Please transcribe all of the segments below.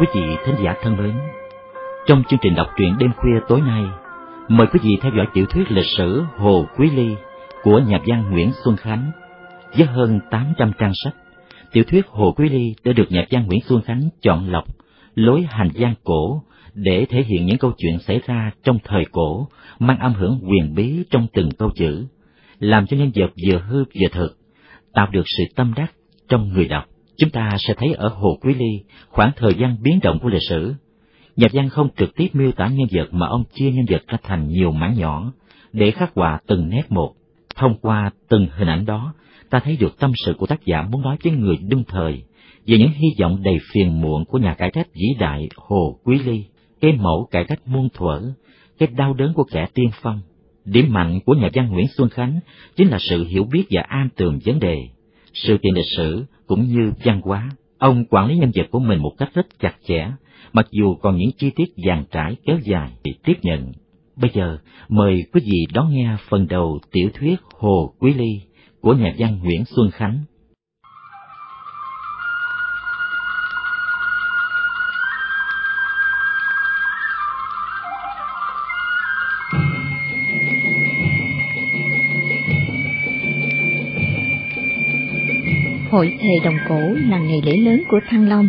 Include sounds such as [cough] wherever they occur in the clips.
Quý vị thính giả thân mến, trong chương trình đọc truyện đêm khuya tối nay, mời quý vị theo dõi tiểu thuyết lịch sử Hồ Quý Ly của nhà văn Nguyễn Xuân Khánh với hơn 800 trang sách. Tiểu thuyết Hồ Quý Ly đã được nhà văn Nguyễn Xuân Khánh chọn lọc lối hành gian cổ để thể hiện những câu chuyện xảy ra trong thời cổ, mang âm hưởng quyền bí trong từng câu chữ, làm cho nhân vật vừa hư vừa thực, tạo được sự tâm đắc trong người đọc. Chúng ta sẽ thấy ở Hồ Quý Ly khoảng thời gian biến động của lịch sử. Nhà văn không trực tiếp miêu tả nhân vật mà ông chia nhân vật ra thành nhiều mảng nhỏ để khắc họa từng nét một. Thông qua từng hình ảnh đó, ta thấy được tâm sự của tác giả muốn nói với người đương thời về những hy vọng đầy phiền muộn của nhà cải cách vĩ đại Hồ Quý Ly, cái mẫu cải cách muôn thuở, cái đau đớn của kẻ tiên phong. Điểm mạnh của nhà văn Nguyễn Xuân Khánh chính là sự hiểu biết và am tường vấn đề, sự kiện lịch sử cũng như văn hóa. Ông quản lý nhân vật của mình một cách rất chặt chẽ, mặc dù còn những chi tiết dàn trải kéo dài để tiếp nhận. Bây giờ, mời quý vị đón nghe phần đầu tiểu thuyết Hồ Quý Ly của nhà văn Nguyễn Xuân Khánh. Hội thề đồng cổ là ngày lễ lớn của Thăng Long,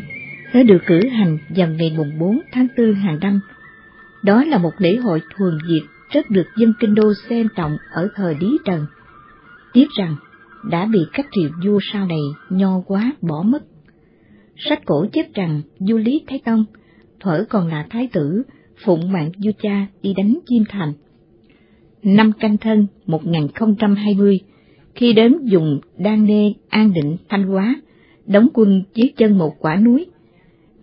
nó được cử hành vào ngày mùng 4 tháng 4 hàng năm. Đó là một lễ hội thuần diệt rất được dân kinh đô xem trọng ở thời Lý Trần. Tiếc rằng đã bị các triều vua sau này nho quá bỏ mất. Sách cổ chép rằng vua Lý Thái Tông, thuở còn là thái tử, phụng mạng vua cha đi đánh Chiêm Thành. Năm canh thân 1020, khi đến dùng Đan Nê, An Định, Thanh Hóa, đóng quân dưới chân một quả núi.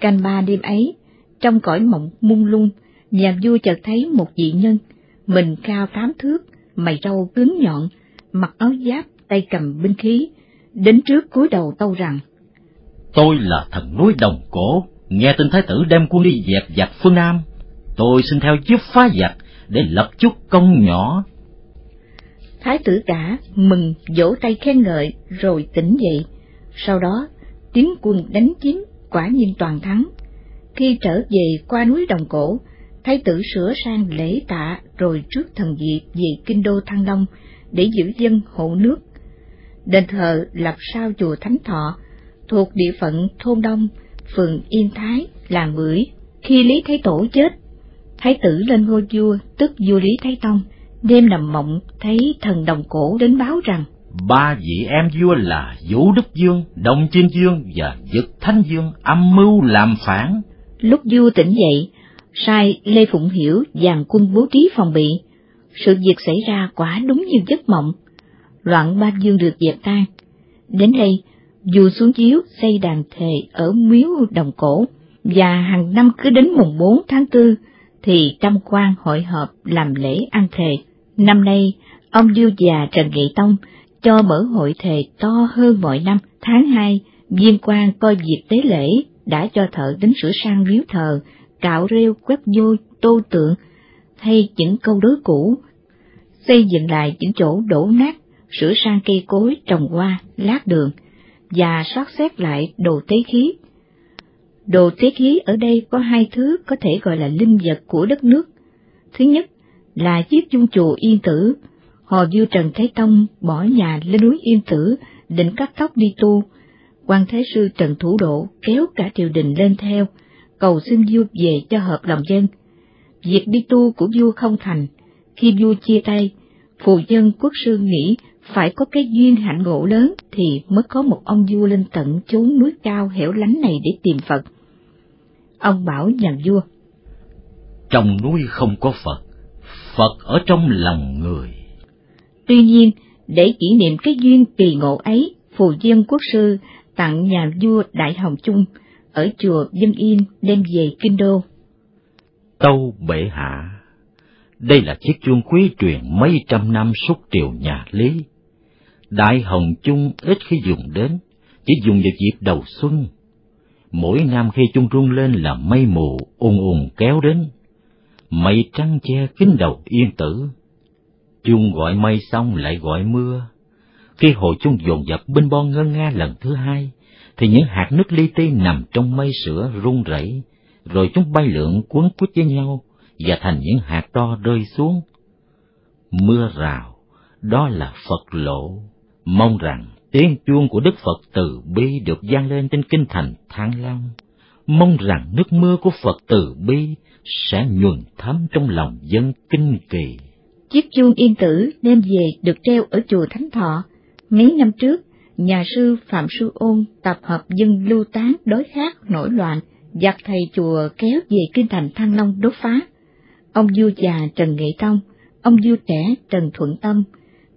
Canh ba đêm ấy, trong cõi mộng mung lung, nhà vua chợt thấy một vị nhân, mình cao tám thước, mày râu cứng nhọn, mặc áo giáp, tay cầm binh khí, đến trước cúi đầu tâu rằng. Tôi là thần núi đồng cổ, nghe tin thái tử đem quân đi dẹp giặc phương Nam, tôi xin theo giúp phá giặc để lập chút công nhỏ Thái tử cả mừng vỗ tay khen ngợi rồi tỉnh dậy. Sau đó, tiến quân đánh chiếm quả nhiên toàn thắng. Khi trở về qua núi Đồng Cổ, thái tử sửa sang lễ tạ rồi trước thần diệp về kinh đô Thăng Long để giữ dân hộ nước. Đền thờ lập sau chùa Thánh Thọ, thuộc địa phận thôn Đông, phường Yên Thái, làng Bưởi. Khi Lý Thái Tổ chết, thái tử lên ngôi vua tức vua Lý Thái Tông Đêm nằm mộng thấy thần đồng cổ đến báo rằng Ba vị em vua là Vũ Đức Dương, Đồng Chinh Dương và Dực Thánh Dương âm mưu làm phản. Lúc vua tỉnh dậy, sai Lê Phụng Hiểu dàn quân bố trí phòng bị. Sự việc xảy ra quả đúng như giấc mộng. Loạn ba dương được dẹp tan. Đến đây, vua xuống chiếu xây đàn thề ở miếu đồng cổ, và hàng năm cứ đến mùng 4 tháng 4 thì trăm quan hội họp làm lễ ăn thề. Năm nay, ông điêu già Trần Nghị Tông cho mở hội thề to hơn mọi năm. Tháng hai, viên quan coi dịp tế lễ đã cho thợ đến sửa sang miếu thờ, cạo rêu, quét vôi, tô tượng, thay những câu đối cũ, xây dựng lại những chỗ đổ nát, sửa sang cây cối trồng hoa, lát đường, và soát xét lại đồ tế khí. Đồ tế khí ở đây có hai thứ có thể gọi là linh vật của đất nước. Thứ nhất là chiếc chung chùa Yên Tử. Họ vua Trần Thái Tông bỏ nhà lên núi Yên Tử, định cắt tóc đi tu. quan Thế Sư Trần Thủ Độ kéo cả triều đình lên theo, cầu xin vua về cho hợp lòng dân. Việc đi tu của vua không thành, khi vua chia tay, phù dân quốc sư nghĩ phải có cái duyên hạnh ngộ lớn thì mới có một ông vua lên tận chốn núi cao hẻo lánh này để tìm Phật. Ông bảo nhà vua. Trong núi không có Phật, Phật ở trong lòng người. Tuy nhiên, để kỷ niệm cái duyên kỳ ngộ ấy, phù dân quốc sư tặng nhà vua Đại Hồng Chung ở chùa Dân Yên đem về Kinh Đô. Tâu bệ hạ, đây là chiếc chuông quý truyền mấy trăm năm suốt triều nhà Lý. Đại Hồng Chung ít khi dùng đến, chỉ dùng vào dịp đầu xuân. Mỗi năm khi chung rung lên là mây mù ùn ùn kéo đến, mây trắng che kín đầu yên tử. Chung gọi mây xong lại gọi mưa. Khi hồ chung dồn dập bên bon ngân nga lần thứ hai, thì những hạt nước li ti nằm trong mây sữa rung rẩy, rồi chúng bay lượn cuốn quýt với nhau và thành những hạt to rơi xuống. Mưa rào, đó là Phật lộ. Mong rằng tiếng chuông của Đức Phật từ bi được vang lên trên kinh thành Thăng Long. Mong rằng nước mưa của Phật từ bi sẽ nhuần thấm trong lòng dân kinh kỳ. Chiếc chuông yên tử đem về được treo ở chùa Thánh Thọ. Mấy năm trước, nhà sư Phạm Sư Ôn tập hợp dân lưu tán đối khác nổi loạn, giặc thầy chùa kéo về kinh thành Thăng Long đốt phá. Ông vua già Trần Nghệ Tông, ông vua trẻ Trần Thuận Tâm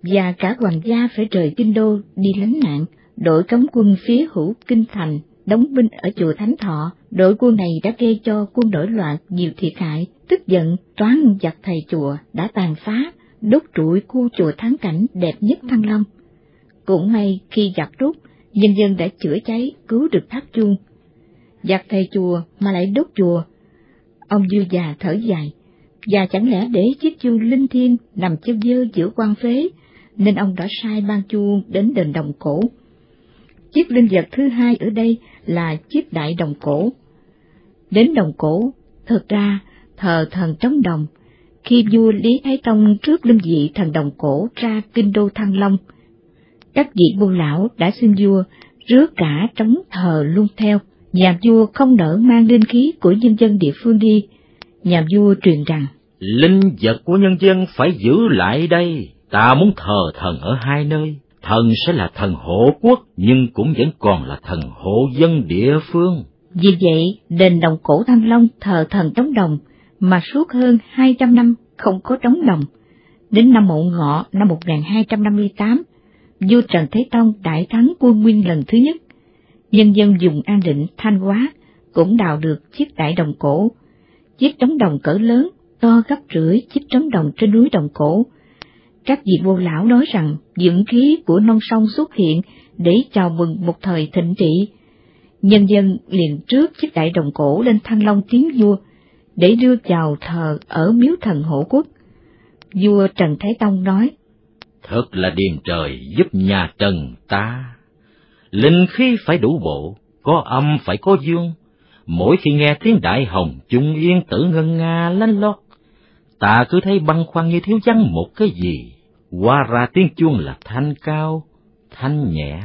và cả hoàng gia phải rời kinh đô đi lánh nạn, đội cấm quân phía hữu kinh thành đóng binh ở chùa Thánh Thọ, đội quân này đã gây cho quân nổi loạn nhiều thiệt hại, tức giận toán giặc thầy chùa đã tàn phá, đốt trụi khu chùa thắng cảnh đẹp nhất Thăng Long. Cũng may khi giặc rút, nhân dân đã chữa cháy cứu được tháp chuông. Giặc thầy chùa mà lại đốt chùa. Ông dư già thở dài, và chẳng lẽ để chiếc chuông linh thiêng nằm chân dơ giữa quan phế, nên ông đã sai ban chuông đến đền đồng cổ. Chiếc linh vật thứ hai ở đây là chiếc đại đồng cổ. Đến đồng cổ, thực ra thờ thần trống đồng, khi vua Lý Thái Tông trước linh vị thần đồng cổ ra kinh đô Thăng Long, các vị vua lão đã xin vua rước cả trống thờ luôn theo, nhà vua không nỡ mang linh khí của nhân dân địa phương đi. Nhà vua truyền rằng, Linh vật của nhân dân phải giữ lại đây, ta muốn thờ thần ở hai nơi, thần sẽ là thần hộ quốc nhưng cũng vẫn còn là thần hộ dân địa phương. Vì vậy, đền đồng cổ Thăng Long thờ thần trống đồng, mà suốt hơn 200 năm không có trống đồng. Đến năm Mậu Ngọ năm 1258, vua Trần Thế Tông đại thắng quân Nguyên lần thứ nhất. Nhân dân dùng an định thanh hóa cũng đào được chiếc đại đồng cổ. Chiếc trống đồng cỡ lớn, to gấp rưỡi chiếc trống đồng trên núi đồng cổ. Các vị vô lão nói rằng dưỡng khí của non sông xuất hiện để chào mừng một thời thịnh trị. Nhân dân liền trước chiếc đại đồng cổ lên thăng long tiếng vua, để đưa chào thờ ở miếu thần hộ quốc. Vua Trần Thái Tông nói, Thật là điềm trời giúp nhà Trần ta. Linh khí phải đủ bộ, có âm phải có dương. Mỗi khi nghe tiếng đại hồng trung yên tử ngân nga lanh lót, ta cứ thấy băn khoăn như thiếu vắng một cái gì. Qua ra tiếng chuông là thanh cao, thanh nhẹ,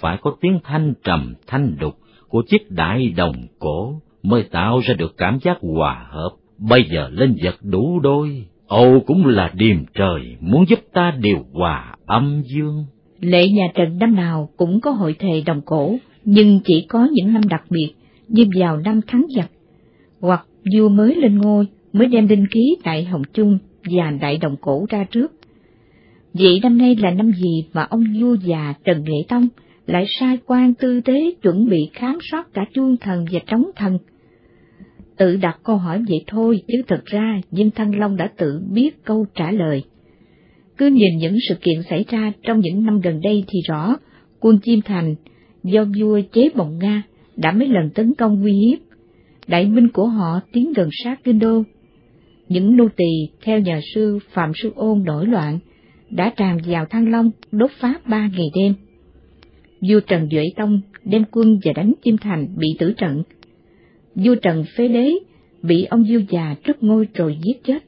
phải có tiếng thanh trầm thanh đục của chiếc đại đồng cổ mới tạo ra được cảm giác hòa hợp. Bây giờ lên vật đủ đôi, Âu cũng là điềm trời muốn giúp ta điều hòa âm dương. Lễ nhà Trần năm nào cũng có hội thề đồng cổ, nhưng chỉ có những năm đặc biệt, như vào năm thắng giặc, hoặc vua mới lên ngôi mới đem đinh ký đại hồng chung và đại đồng cổ ra trước. Vậy năm nay là năm gì mà ông vua già Trần Nghệ Tông lại sai quan tư tế chuẩn bị khám soát cả chuông thần và trống thần? Tự đặt câu hỏi vậy thôi, chứ thật ra Diêm Thăng Long đã tự biết câu trả lời. Cứ nhìn những sự kiện xảy ra trong những năm gần đây thì rõ, quân Chiêm Thành do vua chế bồng Nga đã mấy lần tấn công nguy hiếp, đại binh của họ tiến gần sát kinh đô. Những nô tỳ theo nhà sư Phạm Sư Ôn đổi loạn, đã tràn vào Thăng Long đốt phá ba ngày đêm. Vua Trần Duệ Tông đem quân và đánh Kim Thành bị tử trận. Vua Trần phế đế bị ông vua già trút ngôi rồi giết chết.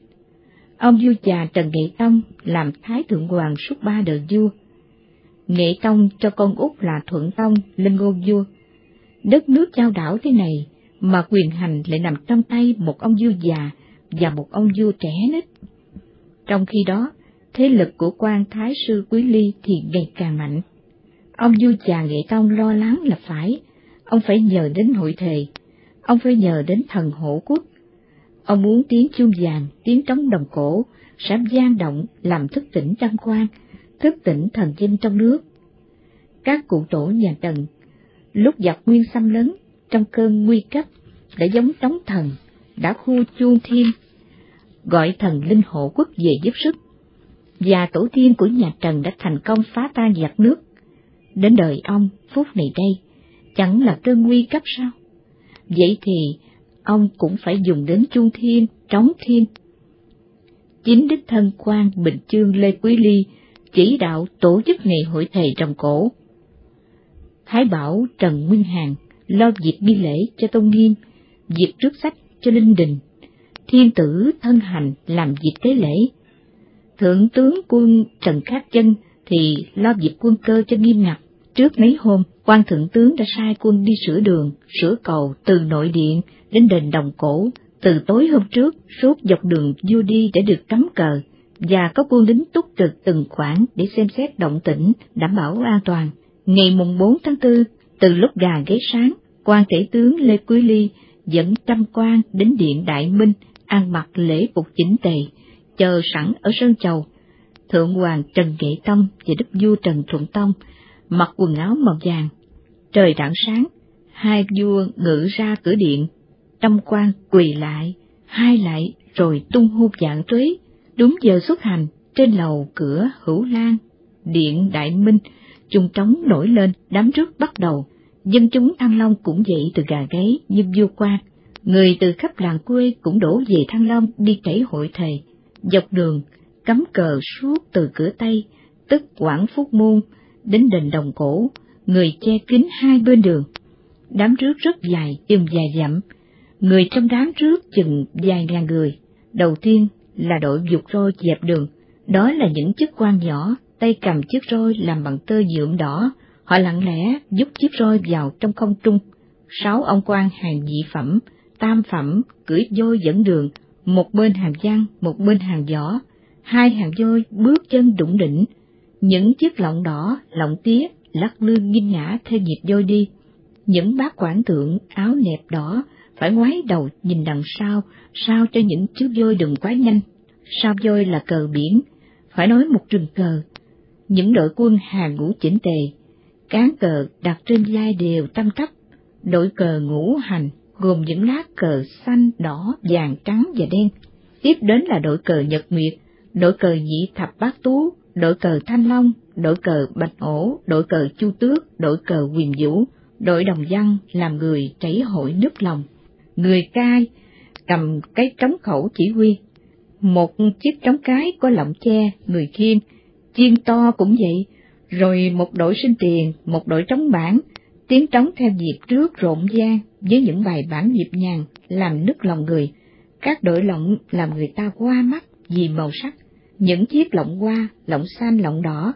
Ông vua già Trần Nghệ Tông làm Thái Thượng Hoàng suốt ba đời vua. Nghệ Tông cho con út là Thuận Tông lên ngôi vua. Đất nước trao đảo thế này mà quyền hành lại nằm trong tay một ông vua già và một ông vua trẻ nít. Trong khi đó, thế lực của quan thái sư Quý Ly thì ngày càng mạnh. Ông vua già Nghệ Tông lo lắng là phải, ông phải nhờ đến hội thề, ông phải nhờ đến thần hộ quốc. Ông muốn tiếng chuông vàng, tiếng trống đồng cổ, sẽ gian động làm thức tỉnh trăm quan, thức tỉnh thần dân trong nước. Các cụ tổ nhà trần lúc giặc nguyên xâm lớn, trong cơn nguy cấp, đã giống trống thần, đã khu chuông thiên, gọi thần linh hộ quốc về giúp sức và tổ tiên của nhà Trần đã thành công phá tan giặc nước. Đến đời ông, phút này đây, chẳng là cơn nguy cấp sao? Vậy thì, ông cũng phải dùng đến chuông thiên, trống thiên. Chính đích thân quan Bình Chương Lê Quý Ly chỉ đạo tổ chức ngày hội thầy trồng cổ. Thái Bảo Trần Nguyên Hàng lo việc nghi lễ cho Tôn Nghiêm, việc trước sách cho Linh Đình, thiên tử thân hành làm việc tế lễ. Thượng tướng quân Trần Khắc Chân thì lo dịp quân cơ cho nghiêm ngặt. Trước mấy hôm, quan thượng tướng đã sai quân đi sửa đường, sửa cầu từ nội điện đến đền đồng cổ, từ tối hôm trước suốt dọc đường vua đi để được cắm cờ, và có quân lính túc trực từng khoảng để xem xét động tĩnh, đảm bảo an toàn. Ngày mùng 4 tháng 4, từ lúc gà gáy sáng, quan tể tướng Lê Quý Ly dẫn trăm quan đến điện Đại Minh ăn mặc lễ phục chỉnh tề, chờ sẵn ở sân chầu. Thượng hoàng Trần Nghệ Tông và Đức vua Trần Thuận Tông mặc quần áo màu vàng. Trời rạng sáng, hai vua ngự ra cửa điện, tâm quan quỳ lại, hai lại rồi tung hô dạng tuế, đúng giờ xuất hành, trên lầu cửa hữu lan, điện Đại Minh, trung trống nổi lên, đám rước bắt đầu, dân chúng Thăng Long cũng dậy từ gà gáy như vua quan, người từ khắp làng quê cũng đổ về Thăng Long đi chảy hội thề, dọc đường, cắm cờ suốt từ cửa Tây, tức Quảng Phúc Môn, đến đền Đồng Cổ, người che kín hai bên đường. Đám rước rất dài, chừng dài dặm, người trong đám rước chừng vài ngàn người. Đầu tiên là đội dục roi dẹp đường, đó là những chiếc quan nhỏ, tay cầm chiếc roi làm bằng tơ nhuộm đỏ, họ lặng lẽ giúp chiếc roi vào trong không trung. Sáu ông quan hàng dị phẩm, tam phẩm, cưỡi voi dẫn đường, một bên hàng văn, một bên hàng võ, hai hàng voi bước chân đụng đỉnh, những chiếc lọng đỏ, lọng tía lắc lư nghiêng ngã theo nhịp voi đi. Những bác quản tượng áo nẹp đỏ phải ngoái đầu nhìn đằng sau, sao cho những chiếc voi đừng quá nhanh. Sao voi là cờ biển, phải nói một rừng cờ. Những đội quân hàng ngũ chỉnh tề, cán cờ đặt trên vai đều tam cấp, đội cờ ngũ hành gồm những lá cờ xanh, đỏ, vàng, trắng và đen. Tiếp đến là đội cờ nhật nguyệt, đội cờ nhị thập bát tú, đội cờ thanh long, đội cờ bạch ổ, đội cờ chu tước, đội cờ quyền vũ, đội đồng văn làm người chảy hội nước lòng. Người cai cầm cái trống khẩu chỉ huy, một chiếc trống cái có lọng che, người khiên, chiên to cũng vậy, rồi một đội sinh tiền, một đội trống bản, tiếng trống theo nhịp trước rộn ràng với những bài bản nhịp nhàng làm nức lòng người. Các đội lọng làm người ta qua mắt vì màu sắc, những chiếc lọng hoa, lọng xanh, lọng đỏ,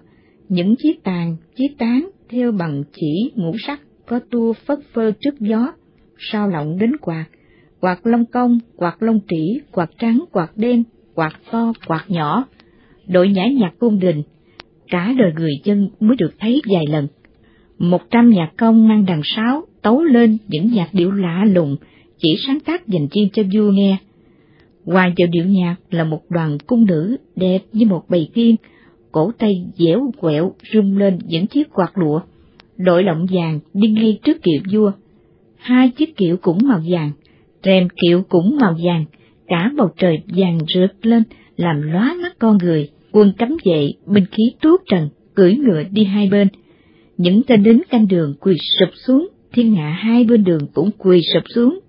những chiếc tàn, chiếc tán theo bằng chỉ ngũ sắc có tua phất phơ trước gió, sao lọng đến quạt, quạt lông công, quạt lông trĩ, quạt trắng, quạt đen, quạt to, quạt nhỏ. Đội nhã nhạc cung đình, cả đời người chân mới được thấy vài lần. Một trăm nhạc công mang đàn sáo, tấu lên những nhạc điệu lạ lùng, chỉ sáng tác dành riêng cho vua nghe. Ngoài vào điệu nhạc là một đoàn cung nữ đẹp như một bầy tiên, cổ tay dẻo quẹo rung lên những chiếc quạt lụa. Đội lọng vàng đi ngay trước kiệu vua. Hai chiếc kiệu cũng màu vàng, rèm kiệu cũng màu vàng, cả bầu trời vàng rực lên làm lóa mắt con người. Quân cấm vệ, binh khí tuốt trần, cưỡi ngựa đi hai bên. Những tên lính canh đường quỳ sụp xuống, thiên hạ hai bên đường cũng quỳ sụp xuống.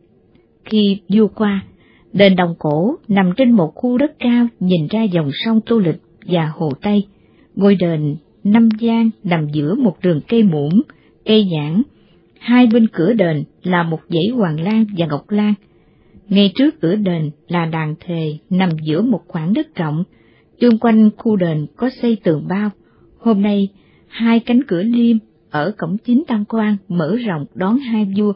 Khi vua qua, đền đồng cổ nằm trên một khu đất cao nhìn ra dòng sông Tô Lịch và Hồ Tây. Ngôi đền Năm Giang nằm giữa một rừng cây muỗng, cây nhãn. Hai bên cửa đền là một dãy hoàng lan và ngọc lan. Ngay trước cửa đền là đàn thề nằm giữa một khoảng đất rộng, chung quanh khu đền có xây tường bao. Hôm nay, hai cánh cửa liêm ở cổng chính tam quan mở rộng đón hai vua.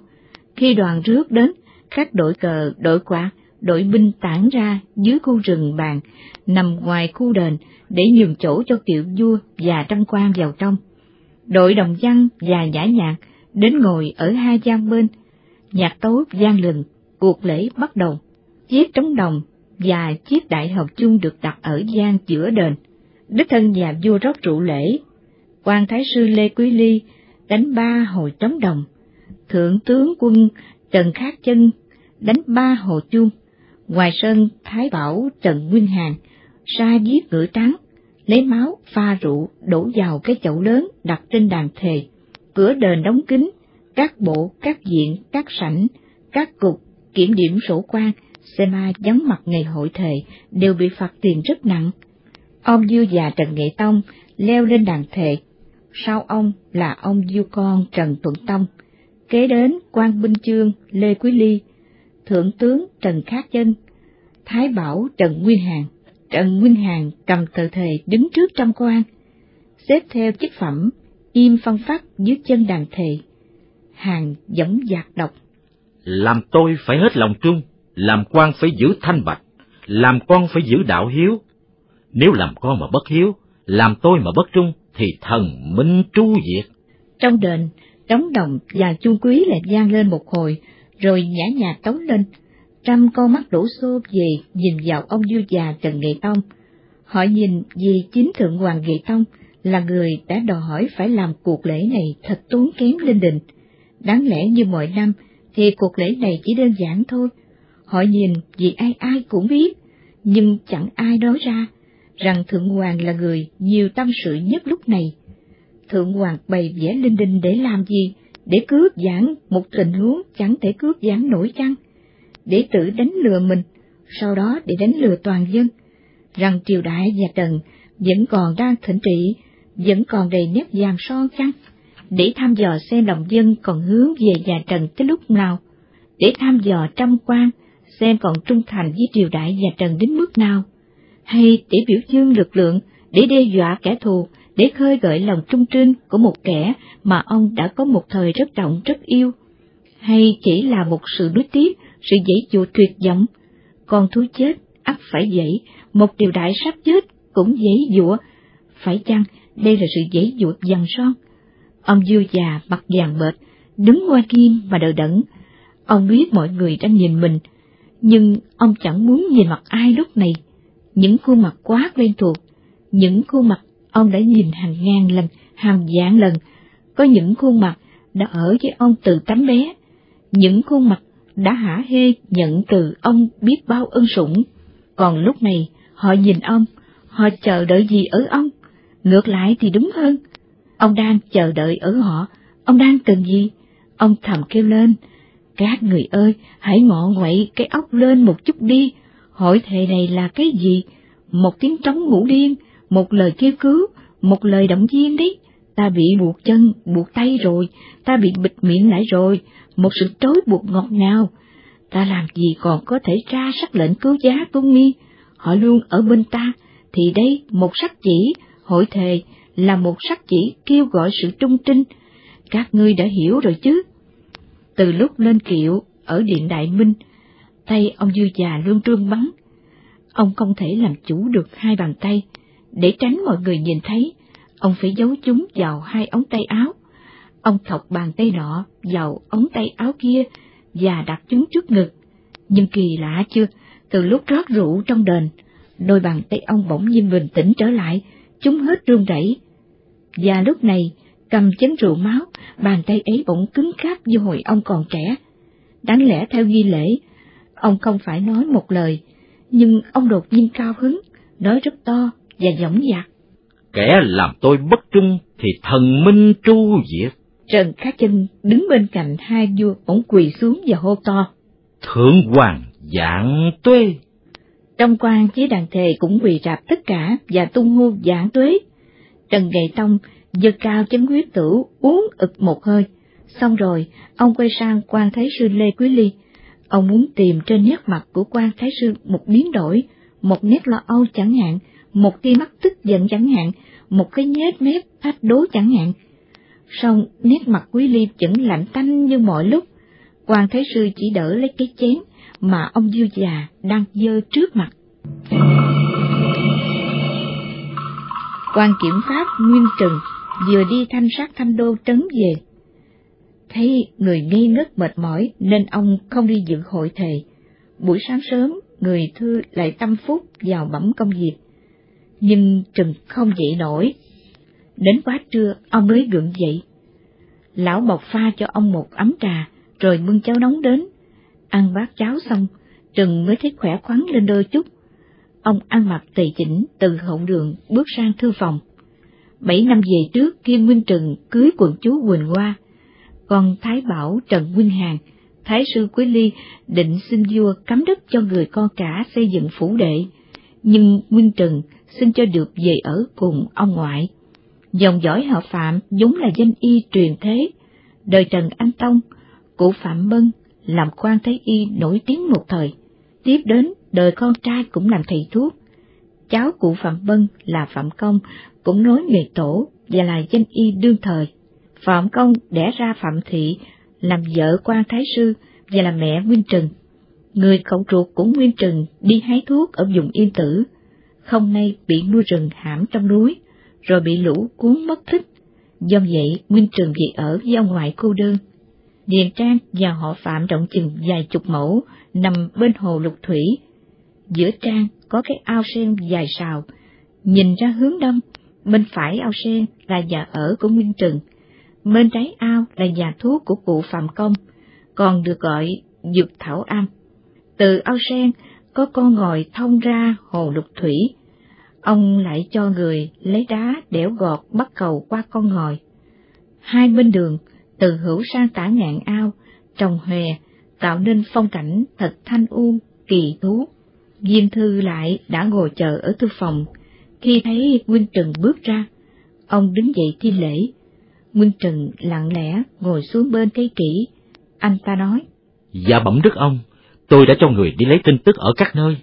Khi đoàn rước đến, các đội cờ, đội quạt, đội binh tản ra dưới khu rừng bàn, nằm ngoài khu đền để nhường chỗ cho kiệu vua và trăm quan vào trong. Đội đồng văn và giả nhạc đến ngồi ở hai gian bên, nhạc tấu gian lừng, cuộc lễ bắt đầu. Chiếc trống đồng và chiếc đại hợp chung được đặt ở gian giữa đền. Đích thân nhà vua rót rượu lễ quan thái sư Lê Quý Ly đánh ba hồi trống đồng. Thượng tướng quân Trần Khát Chân đánh ba hồ chuông. Ngoài sân Thái Bảo Trần Nguyên Hàng sai giết ngựa trắng, lấy máu pha rượu đổ vào cái chậu lớn đặt trên đàn thề. Cửa đền đóng kín, các bộ, các diện, các sảnh, các cục kiểm điểm sổ quan, xe ma vắng mặt ngày hội thề đều bị phạt tiền rất nặng. Ông Dư già Trần Nghệ Tông leo lên đàn thề, sau ông là ông du con Trần Tuấn Tông, kế đến quan binh chương Lê Quý Ly, thượng tướng Trần Khát Chân, thái bảo Trần Nguyên Hàn. Trần Nguyên Hàn cầm tờ thề đứng trước trong quan, xếp theo chức phẩm, im phân phát dưới chân đàn thề. Hàng giống giạc độc. Làm tôi phải hết lòng trung, làm quan phải giữ thanh bạch, làm con phải giữ đạo hiếu. Nếu làm con mà bất hiếu, làm tôi mà bất trung, thì thần minh tru diệt. Trong đền, trống đồng và chuông quý lại vang lên một hồi, rồi nhã nhạc tấu lên. Trăm con mắt đổ xô về nhìn vào ông vua già Trần Nghệ Tông. Họ nhìn vì chính thượng hoàng Nghệ Tông là người đã đòi hỏi phải làm cuộc lễ này thật tốn kém linh đình. Đáng lẽ như mọi năm thì cuộc lễ này chỉ đơn giản thôi. Họ nhìn vì ai ai cũng biết, nhưng chẳng ai nói ra rằng Thượng Hoàng là người nhiều tâm sự nhất lúc này. Thượng Hoàng bày vẽ linh đình để làm gì? Để cướp giảng một tình huống chẳng thể cướp giảng nổi chăng? Để tự đánh lừa mình, sau đó để đánh lừa toàn dân. Rằng triều đại và trần vẫn còn đang thịnh trị, vẫn còn đầy nếp vàng son chăng? Để thăm dò xem lòng dân còn hướng về nhà Trần tới lúc nào? Để thăm dò trăm quan, xem còn trung thành với triều đại nhà Trần đến mức nào? Hay để biểu dương lực lượng, để đe dọa kẻ thù, để khơi gợi lòng trung trinh của một kẻ mà ông đã có một thời rất trọng rất yêu, hay chỉ là một sự nuối tiếc, sự dãy dụ tuyệt vọng. Con thú chết, ắt phải dãy, một điều đại sắp chết cũng dãy dụa. Phải chăng đây là sự dãy dụa dằn son? Ông vua già mặt vàng bệt, đứng ngoài kim mà đợi đẫn. Ông biết mọi người đang nhìn mình, nhưng ông chẳng muốn nhìn mặt ai lúc này những khuôn mặt quá quen thuộc, những khuôn mặt ông đã nhìn hàng ngàn lần, hàng vạn lần, có những khuôn mặt đã ở với ông từ tấm bé, những khuôn mặt đã hả hê nhận từ ông biết bao ân sủng. Còn lúc này, họ nhìn ông, họ chờ đợi gì ở ông? Ngược lại thì đúng hơn, ông đang chờ đợi ở họ, ông đang cần gì? Ông thầm kêu lên, các người ơi, hãy ngọ nguậy cái ốc lên một chút đi, Hỏi thề này là cái gì? Một tiếng trống ngủ điên, một lời kêu cứu, một lời động viên đấy. Ta bị buộc chân, buộc tay rồi, ta bị bịt miệng lại rồi, một sự trói buộc ngọt ngào. Ta làm gì còn có thể ra sắc lệnh cứu giá tôn nghi, họ luôn ở bên ta, thì đây một sắc chỉ, hội thề là một sắc chỉ kêu gọi sự trung trinh. Các ngươi đã hiểu rồi chứ? Từ lúc lên kiệu ở Điện Đại Minh, tay ông dư già luôn trương bắn. Ông không thể làm chủ được hai bàn tay, để tránh mọi người nhìn thấy, ông phải giấu chúng vào hai ống tay áo. Ông thọc bàn tay nọ vào ống tay áo kia và đặt chúng trước ngực. Nhưng kỳ lạ chưa, từ lúc rót rượu trong đền, đôi bàn tay ông bỗng nhiên bình tĩnh trở lại, chúng hết run rẩy. Và lúc này, cầm chén rượu máu, bàn tay ấy bỗng cứng cáp như hồi ông còn trẻ. Đáng lẽ theo ghi lễ, Ông không phải nói một lời, nhưng ông đột nhiên cao hứng, nói rất to và dõng dạc. Kẻ làm tôi bất trung thì thần minh tru diệt. Trần Khá Chân đứng bên cạnh hai vua bỗng quỳ xuống và hô to. Thượng hoàng dạng tuế. Trong quan với đàn thề cũng quỳ rạp tất cả và tung hô dạng tuế. Trần Nghệ Tông giơ cao chén huyết tử uống ực một hơi. Xong rồi, ông quay sang quan thái sư Lê Quý Ly, Ông muốn tìm trên nét mặt của quan thái sư một biến đổi, một nét lo âu chẳng hạn, một tia mắt tức giận chẳng hạn, một cái nhếch mép thách đố chẳng hạn. Song nét mặt quý ly vẫn lạnh tanh như mọi lúc, quan thái sư chỉ đỡ lấy cái chén mà ông vua già đang dơ trước mặt. quan kiểm pháp Nguyên Trừng vừa đi thanh sát thanh đô trấn về, Thấy người nghi ngất mệt mỏi nên ông không đi dự hội thề. Buổi sáng sớm, người thư lại tâm phúc vào bẩm công việc. Nhưng Trừng không dậy nổi. Đến quá trưa, ông mới gượng dậy. Lão bọc pha cho ông một ấm trà, rồi bưng cháo nóng đến. Ăn bát cháo xong, Trừng mới thấy khỏe khoắn lên đôi chút. Ông ăn mặc tề chỉnh từ hậu đường bước sang thư phòng. Bảy năm về trước, Kim Nguyên Trừng cưới quần chú Quỳnh Hoa, còn Thái Bảo Trần Nguyên hàng Thái sư Quý Ly định xin vua cắm đất cho người con cả xây dựng phủ đệ, nhưng Nguyên Trần xin cho được về ở cùng ông ngoại. Dòng dõi họ Phạm vốn là danh y truyền thế, đời Trần Anh Tông, cụ Phạm Bân làm quan thái y nổi tiếng một thời, tiếp đến đời con trai cũng làm thầy thuốc. Cháu cụ Phạm Bân là Phạm Công cũng nối nghề tổ và là danh y đương thời. Phạm Công đẻ ra Phạm Thị làm vợ quan thái sư và là mẹ Nguyên Trừng. Người cậu ruột của Nguyên Trừng đi hái thuốc ở vùng Yên Tử, không nay bị nuôi rừng hãm trong núi, rồi bị lũ cuốn mất tích. Do vậy, Nguyên Trừng bị ở với ông ngoại cô đơn. Điền Trang và họ Phạm rộng chừng vài chục mẫu, nằm bên hồ lục thủy. Giữa trang có cái ao sen dài sào, nhìn ra hướng đông, bên phải ao sen là nhà ở của Nguyên Trừng, bên trái ao là nhà thuốc của cụ Phạm Công, còn được gọi Dược Thảo Am. Từ ao sen có con ngòi thông ra hồ lục thủy, ông lại cho người lấy đá đẽo gọt bắt cầu qua con ngòi. Hai bên đường, từ hữu sang tả ngạn ao, trồng hòe, tạo nên phong cảnh thật thanh u, kỳ thú. Diêm thư lại đã ngồi chờ ở thư phòng, khi thấy Quynh Trừng bước ra, ông đứng dậy thi lễ. Nguyên Trừng lặng lẽ ngồi xuống bên cây kỹ, anh ta nói. Dạ bẩm đức ông, tôi đã cho người đi lấy tin tức ở các nơi.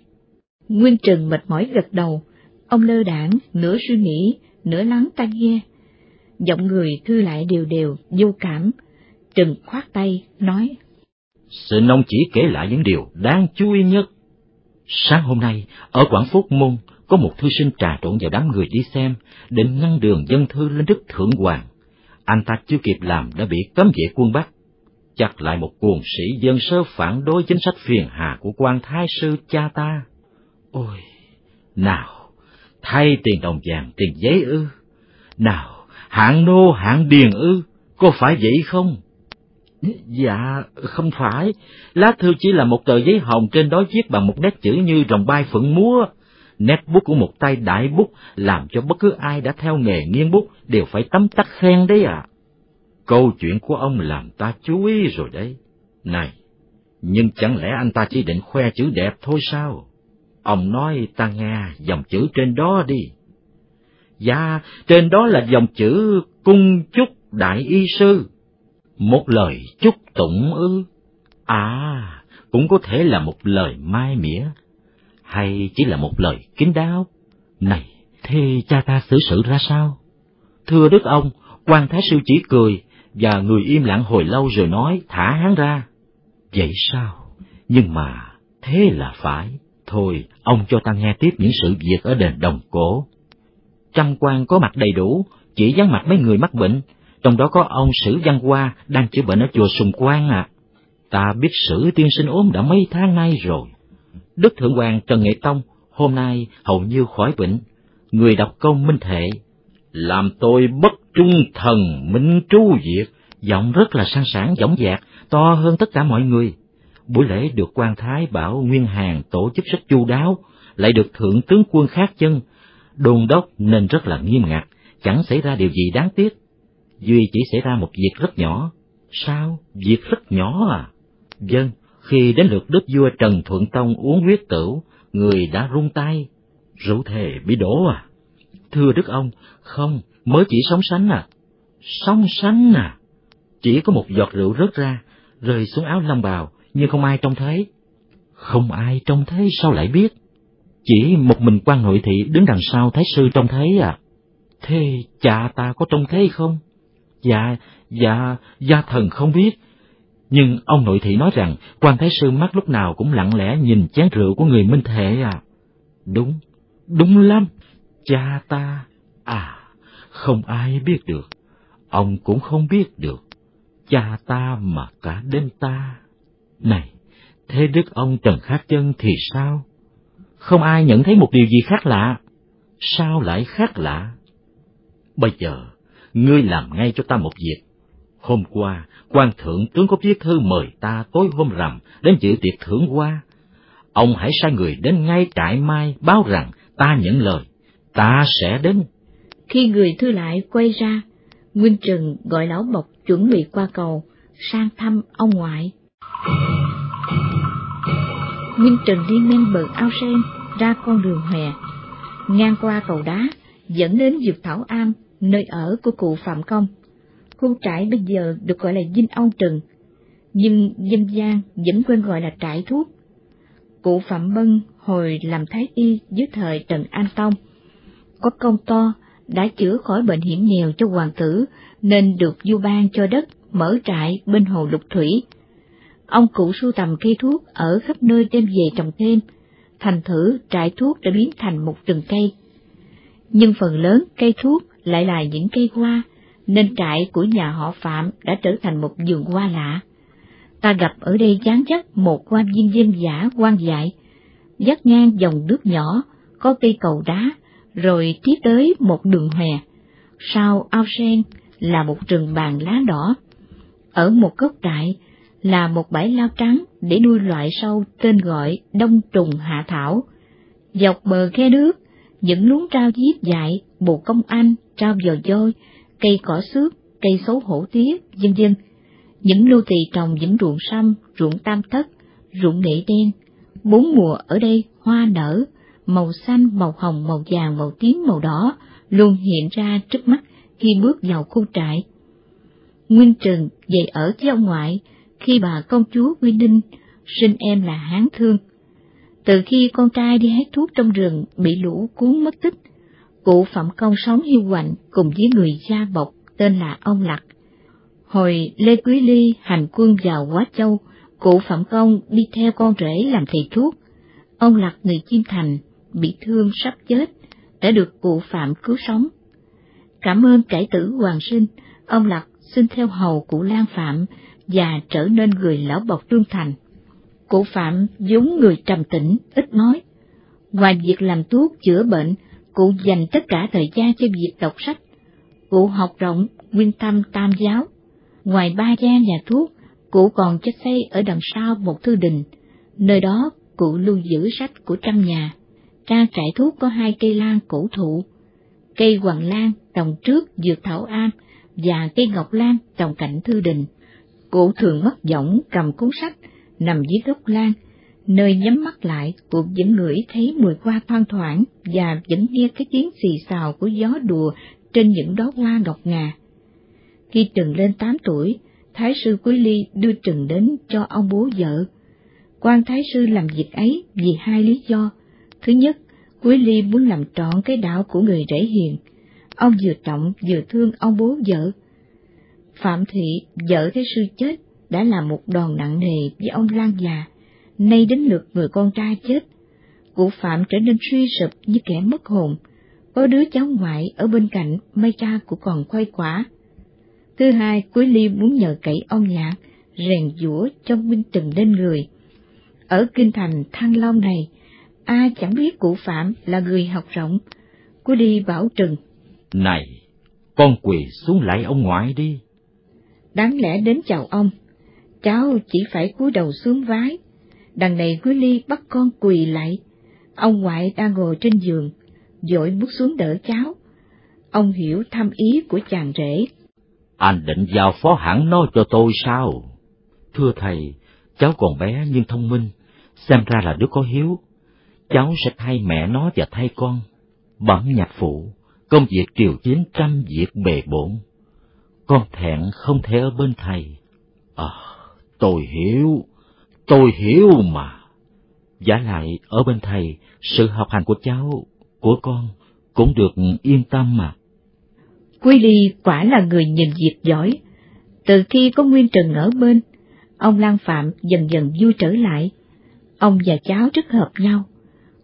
Nguyên Trừng mệt mỏi gật đầu, ông lơ đảng, nửa suy nghĩ, nửa lắng tai nghe. Giọng người thư lại đều đều, vô cảm. Trừng khoát tay, nói. Xin ông chỉ kể lại những điều đáng chú ý nhất. Sáng hôm nay, ở Quảng Phúc Môn, có một thư sinh trà trộn vào đám người đi xem, định ngăn đường dân thư lên đức thượng hoàng. Anh ta chưa kịp làm đã bị cấm vệ quân bắt. Chắc lại một cuồng sĩ dân sơ phản đối chính sách phiền hà của quan thái sư cha ta. Ôi, nào, thay tiền đồng vàng tiền giấy ư? Nào, hạng nô hạng điền ư? Có phải vậy không? Dạ, không phải. Lá thư chỉ là một tờ giấy hồng trên đó viết bằng một nét chữ như rồng bay phượng múa. Nét bút của một tay đại bút làm cho bất cứ ai đã theo nghề nghiêng bút đều phải tấm tắc khen đấy à. Câu chuyện của ông làm ta chú ý rồi đấy. Này, nhưng chẳng lẽ anh ta chỉ định khoe chữ đẹp thôi sao? Ông nói ta nghe dòng chữ trên đó đi. Dạ, trên đó là dòng chữ cung chúc đại y sư. Một lời chúc tụng ư? À, cũng có thể là một lời mai mỉa, hay chỉ là một lời kín đáo. Này, thế cha ta xử sự ra sao? Thưa đức ông, quan thái sư chỉ cười, và người im lặng hồi lâu rồi nói thả hắn ra. Vậy sao? Nhưng mà, thế là phải. Thôi, ông cho ta nghe tiếp những sự việc ở đền đồng cổ. Trăm quan có mặt đầy đủ, chỉ vắng mặt mấy người mắc bệnh, trong đó có ông Sử Văn Hoa đang chữa bệnh ở chùa Sùng Quang à. Ta biết Sử tiên sinh ốm đã mấy tháng nay rồi. Đức Thượng Hoàng Trần Nghệ Tông hôm nay hầu như khỏi bệnh, người đọc câu minh thệ, làm tôi bất trung thần minh tru diệt, giọng rất là sang sảng dõng dạc, to hơn tất cả mọi người. Buổi lễ được quan thái bảo Nguyên Hàng tổ chức rất chu đáo, lại được thượng tướng quân khác chân, đồn đốc nên rất là nghiêm ngặt, chẳng xảy ra điều gì đáng tiếc. Duy chỉ xảy ra một việc rất nhỏ. Sao? Việc rất nhỏ à? Dân, khi đến lượt đức vua Trần Thuận Tông uống huyết tửu, người đã rung tay. Rượu thề bị đổ à? Thưa đức ông, không, mới chỉ sóng sánh à. sóng sánh à? Chỉ có một giọt rượu rớt ra, rơi xuống áo long bào, nhưng không ai trông thấy. Không ai trông thấy sao lại biết? Chỉ một mình quan nội thị đứng đằng sau thái sư trông thấy à? Thế cha ta có trông thấy không? Dạ, dạ, gia thần không biết. Nhưng ông nội thị nói rằng quan thái sư mắt lúc nào cũng lặng lẽ nhìn chén rượu của người minh thể à. Đúng, đúng lắm, cha ta. À, không ai biết được, ông cũng không biết được. Cha ta mà cả đến ta. Này, thế đức ông Trần Khát Chân thì sao? Không ai nhận thấy một điều gì khác lạ. Sao lại khác lạ? Bây giờ, ngươi làm ngay cho ta một việc. Hôm qua, quan thượng tướng có viết thư mời ta tối hôm rằm đến dự tiệc thưởng hoa. Ông hãy sai người đến ngay trại mai báo rằng ta nhận lời, ta sẽ đến. Khi người thư lại quay ra, Nguyên Trừng gọi lão bộc chuẩn bị qua cầu, sang thăm ông ngoại. Nguyên Trừng đi men bờ ao sen, ra con đường hòe, ngang qua cầu đá, dẫn đến dược thảo am nơi ở của cụ Phạm Công. Khuôn trại bây giờ được gọi là Dinh Âu Trừng, nhưng dân gian vẫn quên gọi là trại thuốc. Cụ Phạm Bân hồi làm thái y dưới thời Trần An Tông, có công to đã chữa khỏi bệnh hiểm nghèo cho hoàng tử nên được du ban cho đất mở trại bên hồ Lục Thủy. Ông cụ sưu tầm cây thuốc ở khắp nơi đem về trồng thêm, thành thử trại thuốc đã biến thành một rừng cây. Nhưng phần lớn cây thuốc lại là những cây hoa, nên trại của nhà họ Phạm đã trở thành một vườn hoa lạ. Ta gặp ở đây chán chắc một quan viên dân giả quan dại, dắt ngang dòng nước nhỏ, có cây cầu đá, rồi tiếp tới một đường hòe. Sau ao sen là một rừng bàn lá đỏ. Ở một gốc trại là một bãi lao trắng để nuôi loại sâu tên gọi đông trùng hạ thảo. Dọc bờ khe nước, những luống trao giết dại, bồ công anh, trao giò dôi, cây cỏ xước, cây xấu hổ tía, dân dân. Những lưu tỳ trồng những ruộng sâm, ruộng tam thất, ruộng nghệ đen. Bốn mùa ở đây hoa nở, màu xanh, màu hồng, màu vàng, màu tím, màu đỏ luôn hiện ra trước mắt khi bước vào khu trại. Nguyên Trừng về ở với ông ngoại khi bà công chúa Quy Ninh sinh em là Hán Thương. Từ khi con trai đi hái thuốc trong rừng bị lũ cuốn mất tích, cụ Phạm Công sống hiu quạnh cùng với người gia bộc tên là ông Lạc. Hồi Lê Quý Ly hành quân vào Quá Châu, cụ Phạm Công đi theo con rể làm thầy thuốc. Ông Lạc người chim Thành, bị thương sắp chết, đã được cụ Phạm cứu sống. Cảm ơn cải tử Hoàng Sinh, ông Lạc xin theo hầu cụ Lan Phạm và trở nên người lão bọc trung thành. Cụ Phạm giống người trầm tĩnh, ít nói. Ngoài việc làm thuốc chữa bệnh, cụ dành tất cả thời gian cho việc đọc sách. Cụ học rộng, nguyên tâm tam giáo. Ngoài ba gian nhà thuốc, cụ còn cho xây ở đằng sau một thư đình, nơi đó cụ lưu giữ sách của trăm nhà. Trang trại thuốc có hai cây lan cổ thụ, cây hoàng lan trồng trước dược thảo an và cây ngọc lan trồng cạnh thư đình. Cụ thường mất giọng cầm cuốn sách, nằm dưới gốc lan, nơi nhắm mắt lại cuộc vẫn ngửi thấy mùi hoa thoang thoảng và vẫn nghe cái tiếng xì xào của gió đùa trên những đóa hoa ngọc ngà. Khi Trừng lên tám tuổi, Thái sư Quý Ly đưa Trừng đến cho ông bố vợ. Quan Thái sư làm việc ấy vì hai lý do. Thứ nhất, Quý Ly muốn làm trọn cái đạo của người rể hiền. Ông vừa trọng vừa thương ông bố vợ. Phạm Thị, vợ Thái sư chết, đã là một đòn nặng nề với ông Lan già, nay đến lượt người con trai chết. Cụ Phạm trở nên suy sụp như kẻ mất hồn, có đứa cháu ngoại ở bên cạnh may cha của còn quay quả. Thứ hai, Quý Ly muốn nhờ cậy ông nhạc, rèn giũa cho Minh Trừng lên người. Ở kinh thành Thăng Long này, ai chẳng biết cụ Phạm là người học rộng. Quý Ly bảo Trừng. Này, con quỳ xuống lại ông ngoại đi. Đáng lẽ đến chào ông, cháu chỉ phải cúi đầu xuống vái. Đằng này Quý Ly bắt con quỳ lại. Ông ngoại đang ngồi trên giường, dội bước xuống đỡ cháu. Ông hiểu thăm ý của chàng rể. Anh định giao phó hẳn nó cho tôi sao? Thưa thầy, cháu còn bé nhưng thông minh, xem ra là đứa có hiếu. Cháu sẽ thay mẹ nó và thay con. Bẩm nhạc phụ, công việc triều chính trăm việc bề bổn. Con thẹn không thể ở bên thầy. À, tôi hiểu, tôi hiểu mà. Giả lại ở bên thầy, sự học hành của cháu, của con cũng được yên tâm mà. Quy Ly quả là người nhìn việc giỏi. Từ khi có Nguyên Trần ở bên, ông Lan Phạm dần dần vui trở lại. Ông và cháu rất hợp nhau.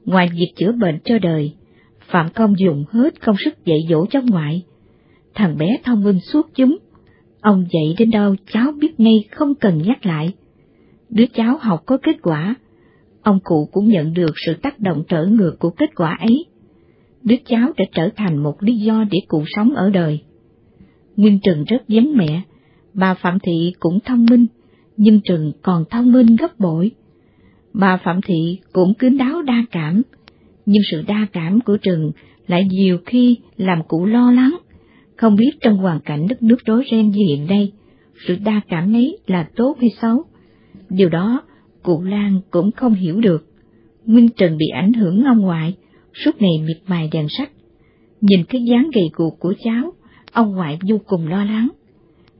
Ngoài việc chữa bệnh cho đời, Phạm Công dùng hết công sức dạy dỗ cháu ngoại. Thằng bé thông minh suốt chúng. Ông dạy đến đâu cháu biết ngay không cần nhắc lại. Đứa cháu học có kết quả, ông cụ cũng nhận được sự tác động trở ngược của kết quả ấy đứa cháu đã trở thành một lý do để cụ sống ở đời. Nguyên Trừng rất giống mẹ, bà Phạm Thị cũng thông minh, nhưng Trừng còn thông minh gấp bội. Bà Phạm Thị cũng kín đáo đa cảm, nhưng sự đa cảm của Trừng lại nhiều khi làm cụ lo lắng, không biết trong hoàn cảnh đất nước rối ren như hiện nay, sự đa cảm ấy là tốt hay xấu. Điều đó cụ Lan cũng không hiểu được. Nguyên trần bị ảnh hưởng ông ngoại, suốt ngày miệt mài đèn sách. Nhìn cái dáng gầy guộc của cháu, ông ngoại vô cùng lo lắng.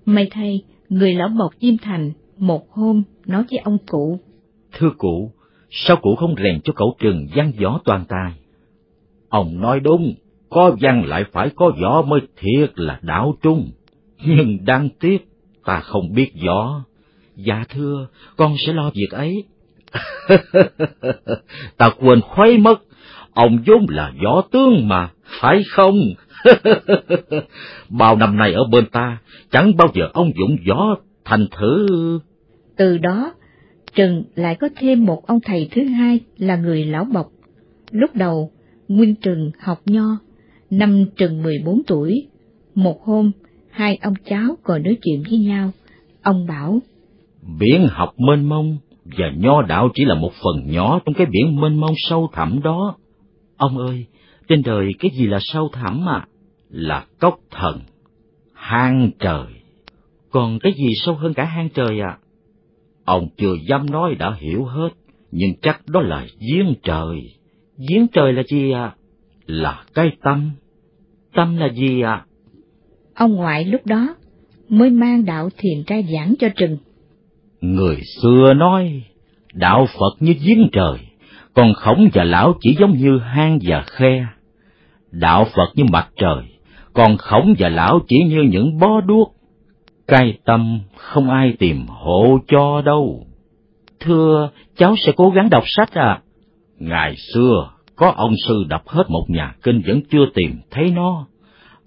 May thay, người lão bọc Diêm Thành một hôm nói với ông cụ. Thưa cụ, sao cụ không rèn cho cậu trừng văn võ toàn tài? Ông nói đúng, có văn lại phải có võ mới thiệt là đạo trung. Nhưng đáng tiếc, ta không biết võ. Dạ thưa, con sẽ lo việc ấy. [laughs] ta quên khuấy mất, ông vốn là võ tướng mà, phải không? [laughs] Bao năm nay ở bên ta, chẳng bao giờ ông dụng võ thành thử. Từ đó, Trừng lại có thêm một ông thầy thứ hai là người lão bọc. Lúc đầu, Nguyên Trừng học nho, năm Trừng 14 tuổi. Một hôm, hai ông cháu còn nói chuyện với nhau. Ông bảo, Biển học mênh mông và nho đạo chỉ là một phần nhỏ trong cái biển mênh mông sâu thẳm đó. Ông ơi, trên đời cái gì là sâu thẳm à? Là cốc thần, hang trời. Còn cái gì sâu hơn cả hang trời à? Ông chưa dám nói đã hiểu hết, nhưng chắc đó là giếng trời. Giếng trời là gì à? Là cái tâm. Tâm là gì à? Ông ngoại lúc đó mới mang đạo thiền trai giảng cho Trừng. Người xưa nói, đạo Phật như giếng trời, còn khổng và lão chỉ giống như hang và khe. Đạo Phật như mặt trời, còn khổng và lão chỉ như những bó đuốc. Cai tâm không ai tìm hộ cho đâu. Thưa, cháu sẽ cố gắng đọc sách à. Ngày xưa, có ông sư đọc hết một nhà kinh vẫn chưa tìm thấy nó.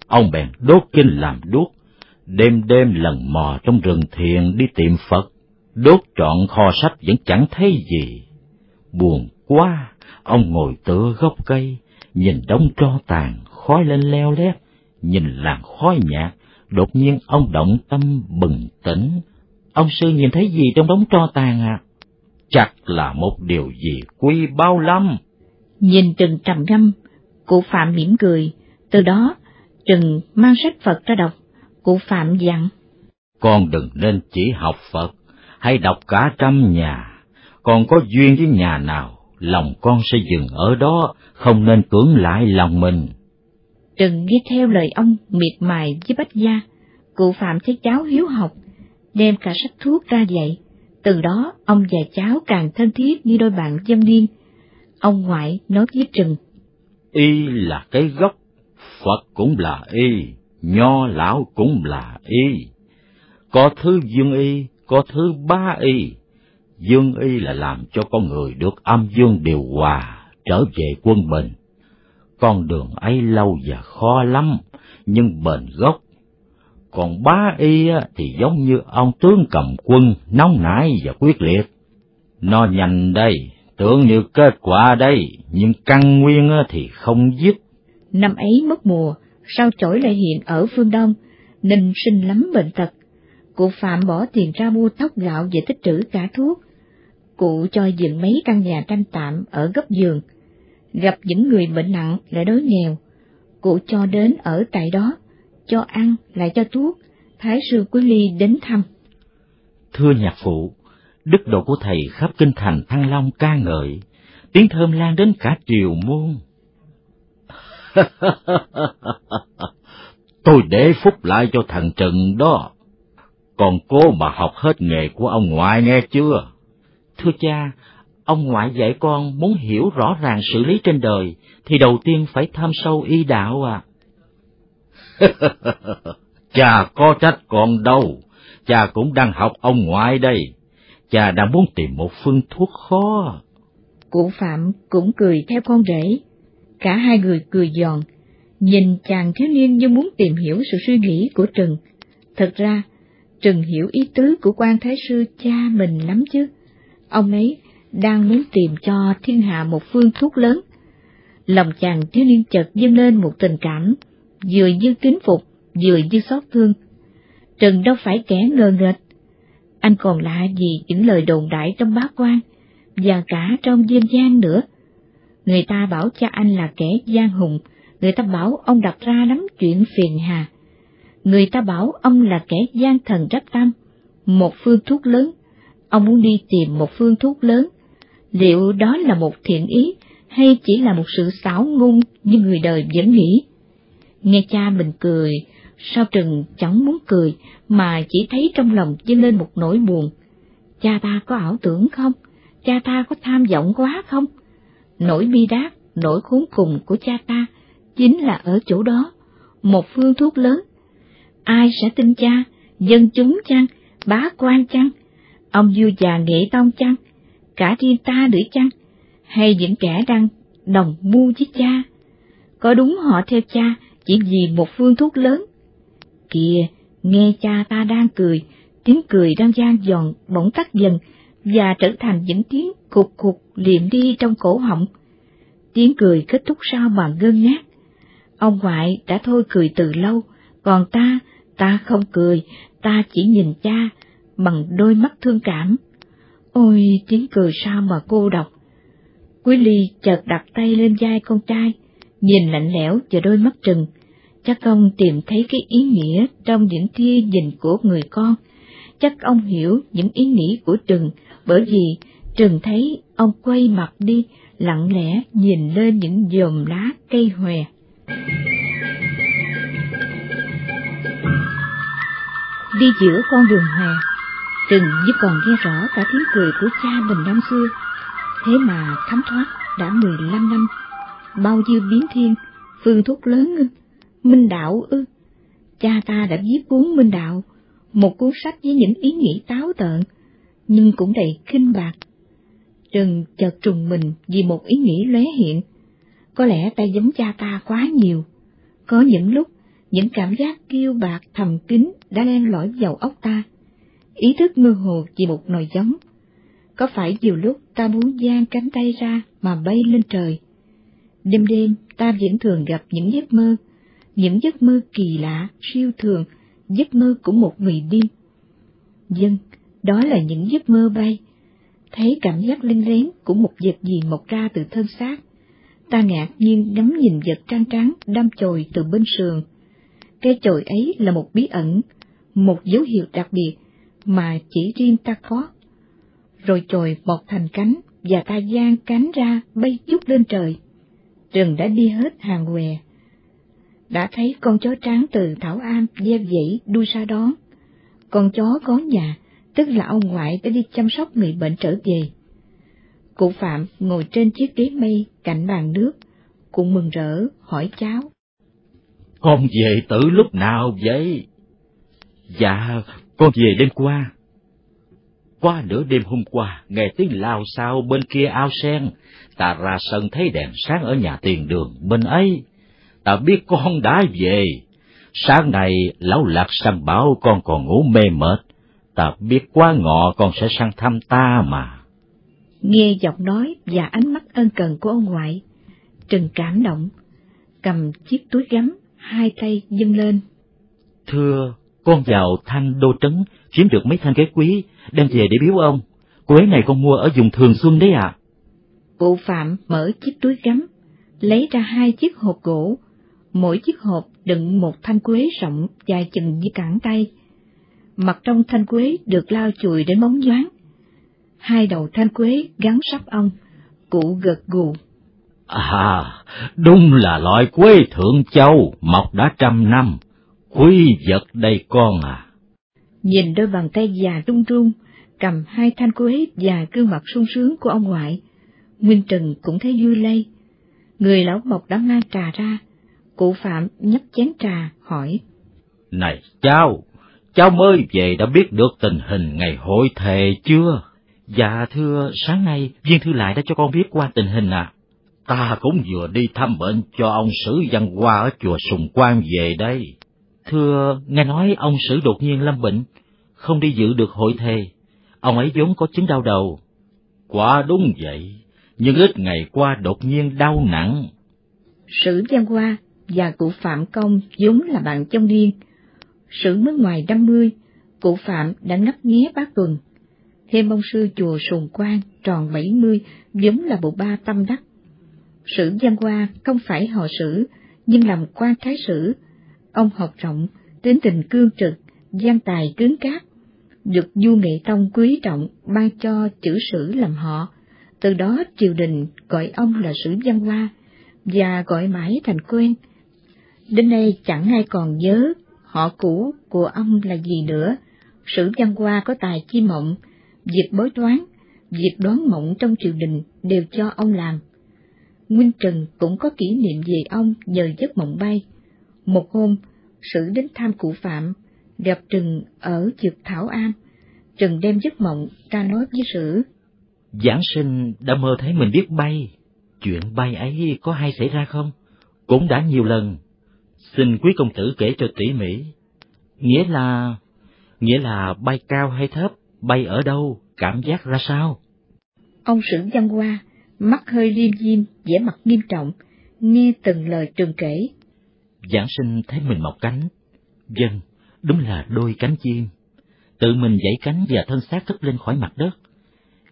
Ông bèn đốt kinh làm đuốc, đêm đêm lần mò trong rừng thiền đi tìm Phật, đốt trọn kho sách vẫn chẳng thấy gì. Buồn quá, ông ngồi tựa gốc cây, nhìn đống tro tàn, khói lên leo lét, nhìn làn khói nhạt, đột nhiên ông động tâm bừng tỉnh. Ông sư nhìn thấy gì trong đống tro tàn à? Chắc là một điều gì quý bao lắm. Nhìn Trừng trầm ngâm, cụ Phạm mỉm cười, từ đó Trừng mang sách Phật ra đọc, cụ Phạm dặn. Con đừng nên chỉ học Phật, hãy đọc cả trăm nhà, còn có duyên với nhà nào, lòng con sẽ dừng ở đó, không nên cưỡng lại lòng mình. Trừng nghe theo lời ông miệt mài với bách gia, cụ Phạm thấy cháu hiếu học, đem cả sách thuốc ra dạy, từ đó ông và cháu càng thân thiết như đôi bạn dâm niên. Ông ngoại nói với Trừng. Y là cái gốc, Phật cũng là y, nho lão cũng là y. Có thứ dương y, có thứ ba y. Dương y là làm cho con người được âm dương điều hòa, trở về quân bình. Con đường ấy lâu và khó lắm, nhưng bền gốc. Còn bá y thì giống như ông tướng cầm quân, nóng nảy và quyết liệt. Nó nhanh đây, tưởng như kết quả đây, nhưng căn nguyên thì không dứt. Năm ấy mất mùa, sao chổi lại hiện ở phương Đông, nên sinh lắm bệnh tật. Cụ Phạm bỏ tiền ra mua thóc gạo về tích trữ cả thuốc. Cụ cho dựng mấy căn nhà tranh tạm ở góc giường. Gặp những người bệnh nặng lại đói nghèo, cụ cho đến ở tại đó, cho ăn lại cho thuốc, Thái sư Quý Ly đến thăm. Thưa nhạc phụ, đức độ của thầy khắp kinh thành Thăng Long ca ngợi, tiếng thơm lan đến cả triều môn. [laughs] Tôi để phúc lại cho thằng trần đó. Còn cô mà học hết nghề của ông ngoại nghe chưa? Thưa cha, ông ngoại dạy con muốn hiểu rõ ràng xử lý trên đời, thì đầu tiên phải thăm sâu y đạo à. [laughs] cha có trách con đâu, cha cũng đang học ông ngoại đây. Cha đang muốn tìm một phương thuốc khó. Cụ Phạm cũng cười theo con rể. Cả hai người cười giòn, nhìn chàng thiếu niên như muốn tìm hiểu sự suy nghĩ của Trừng. Thật ra, Trừng hiểu ý tứ của quan thái sư cha mình lắm chứ. Ông ấy đang muốn tìm cho thiên hạ một phương thuốc lớn. Lòng chàng thiếu niên chợt dâng lên một tình cảm, vừa như kính phục, vừa như xót thương. Trừng đâu phải kẻ ngờ nghệch. Anh còn lạ gì những lời đồn đại trong bá quan, và cả trong dân gian nữa. Người ta bảo cha anh là kẻ gian hùng, người ta bảo ông đặt ra lắm chuyện phiền hà. Người ta bảo ông là kẻ gian thần rắp tâm, một phương thuốc lớn. Ông muốn đi tìm một phương thuốc lớn. Liệu đó là một thiện ý hay chỉ là một sự xảo ngôn như người đời vẫn nghĩ? Nghe cha mình cười, Sao Trừng chẳng muốn cười, mà chỉ thấy trong lòng dâng lên một nỗi buồn. Cha ta có ảo tưởng không? Cha ta có tham vọng quá không? Nỗi bi đát, nỗi khốn cùng của cha ta chính là ở chỗ đó, một phương thuốc lớn. Ai sẽ tin cha, dân chúng chăng, bá quan chăng, ông vua già nghệ tông chăng, cả riêng ta nữa chăng, hay những kẻ đang đồng mưu với cha? Có đúng họ theo cha chỉ vì một phương thuốc lớn? Kìa, nghe cha ta đang cười, tiếng cười đang gian giòn bỗng tắt dần và trở thành những tiếng cục cục liệm đi trong cổ họng. Tiếng cười kết thúc sau bằng ngơ ngác. Ông ngoại đã thôi cười từ lâu, còn ta, ta không cười, ta chỉ nhìn cha bằng đôi mắt thương cảm. Ôi, tiếng cười sao mà cô độc. Quý Ly chợt đặt tay lên vai con trai, nhìn lạnh lẽo và đôi mắt trừng. Chắc ông tìm thấy cái ý nghĩa trong những tia nhìn của người con. Chắc ông hiểu những ý nghĩ của Trừng, bởi vì Trừng thấy ông quay mặt đi, lặng lẽ nhìn lên những dòm lá cây hòe. Đi giữa con đường hòa, Trừng giúp còn nghe rõ cả tiếng cười của cha mình năm xưa. Thế mà thấm thoát đã 15 năm, bao nhiêu biến thiên, phương thuốc lớn ư, minh đạo ư. Cha ta đã viết cuốn minh đạo, một cuốn sách với những ý nghĩ táo tợn, nhưng cũng đầy khinh bạc. Trừng chợt trùng mình vì một ý nghĩ lóe hiện. Có lẽ ta giống cha ta quá nhiều. Có những lúc, những cảm giác kiêu bạc thầm kín đã len lỏi vào óc ta. Ý thức mơ hồ chỉ một nồi giống. Có phải nhiều lúc ta muốn giang cánh tay ra mà bay lên trời? Đêm đêm ta vẫn thường gặp những giấc mơ, những giấc mơ kỳ lạ, siêu thường, giấc mơ của một người điên. Dân, đó là những giấc mơ bay, thấy cảm giác linh lén của một vật gì mọc ra từ thân xác. Ta ngạc nhiên ngắm nhìn vật trăng trắng đâm chồi từ bên sườn. Cái chồi ấy là một bí ẩn, một dấu hiệu đặc biệt mà chỉ riêng ta có. Rồi chồi bọc thành cánh và ta giang cánh ra bay chút lên trời. Rừng đã đi hết hàng què. Đã thấy con chó trắng từ Thảo Am gieo dãy đuôi ra đón. Con chó có nhà, tức là ông ngoại đã đi chăm sóc người bệnh trở về. Cụ Phạm ngồi trên chiếc ghế mây cạnh bàn nước, cụ mừng rỡ hỏi cháu. Con về tử lúc nào vậy? Dạ, con về đêm qua. Qua nửa đêm hôm qua, nghe tiếng lao sao bên kia ao sen, ta ra sân thấy đèn sáng ở nhà tiền đường bên ấy. Ta biết con đã về. Sáng nay, lão lạc sang bảo con còn ngủ mê mệt, ta biết quá ngọ con sẽ sang thăm ta mà. Nghe giọng nói và ánh mắt ân cần của ông ngoại, Trừng cảm động, cầm chiếc túi gấm, hai tay dâng lên. Thưa, con vào thanh đô trấn, chiếm được mấy thanh ghế quý, đem về để biếu ông. Quế này con mua ở vùng Thường Xuân đấy à. Cụ Phạm mở chiếc túi gấm, lấy ra hai chiếc hộp gỗ, mỗi chiếc hộp đựng một thanh quế rộng dài chừng như cẳng tay mặt trong thanh quế được lau chùi đến bóng nhoáng. Hai đầu thanh quế gắn sắp ong, cụ gật gù. À, đúng là loại quế thượng châu, mọc đã trăm năm, quý vật đây con à. Nhìn đôi bàn tay già run run, cầm hai thanh quế và gương mặt sung sướng của ông ngoại, Nguyên Trừng cũng thấy vui lây. Người lão mộc đã mang trà ra, cụ Phạm nhấp chén trà, hỏi. Này cháu, cháu mới về đã biết được tình hình ngày hội thề chưa? Dạ thưa, sáng nay viên thư lại đã cho con biết qua tình hình à. Ta cũng vừa đi thăm bệnh cho ông Sử Văn Hoa ở chùa Sùng Quan về đây. Thưa, nghe nói ông Sử đột nhiên lâm bệnh, không đi dự được hội thề. Ông ấy vốn có chứng đau đầu. Quả đúng vậy, nhưng ít ngày qua đột nhiên đau nặng. Sử Văn Hoa và cụ Phạm Công vốn là bạn trong niên, Sử mới ngoài năm mươi, cụ Phạm đã ngấp nghé bác tuần. Thêm ông sư chùa Sùng Quan tròn bảy mươi, giống là bộ ba tâm đắc. Sử văn Hoa không phải họ sử, nhưng làm quan thái sử. Ông học rộng, tính tình cương trực, gian tài cứng cáp, được du nghệ tông quý trọng ban cho chữ sử làm họ. Từ đó triều đình gọi ông là sử văn Hoa, và gọi mãi thành quen. Đến nay chẳng ai còn nhớ họ cũ của ông là gì nữa, sử văn hoa có tài chi mộng, việc bói toán, việc đoán mộng trong triều đình đều cho ông làm. Nguyên Trần cũng có kỷ niệm về ông nhờ giấc mộng bay. Một hôm, sử đến thăm cụ Phạm, gặp Trừng ở dược Thảo Am. Trừng đem giấc mộng ra nói với sử. Giảng sinh đã mơ thấy mình biết bay, chuyện bay ấy có hay xảy ra không? Cũng đã nhiều lần. Xin quý công tử kể cho tỉ mỉ. Nghĩa là... nghĩa là bay cao hay thấp, bay ở đâu, cảm giác ra sao? Ông sử văn hoa, mắt hơi liêm diêm, vẻ mặt nghiêm trọng, nghe từng lời trường kể. Giảng sinh thấy mình mọc cánh. Dân, đúng là đôi cánh chim. Tự mình dãy cánh và thân xác cất lên khỏi mặt đất.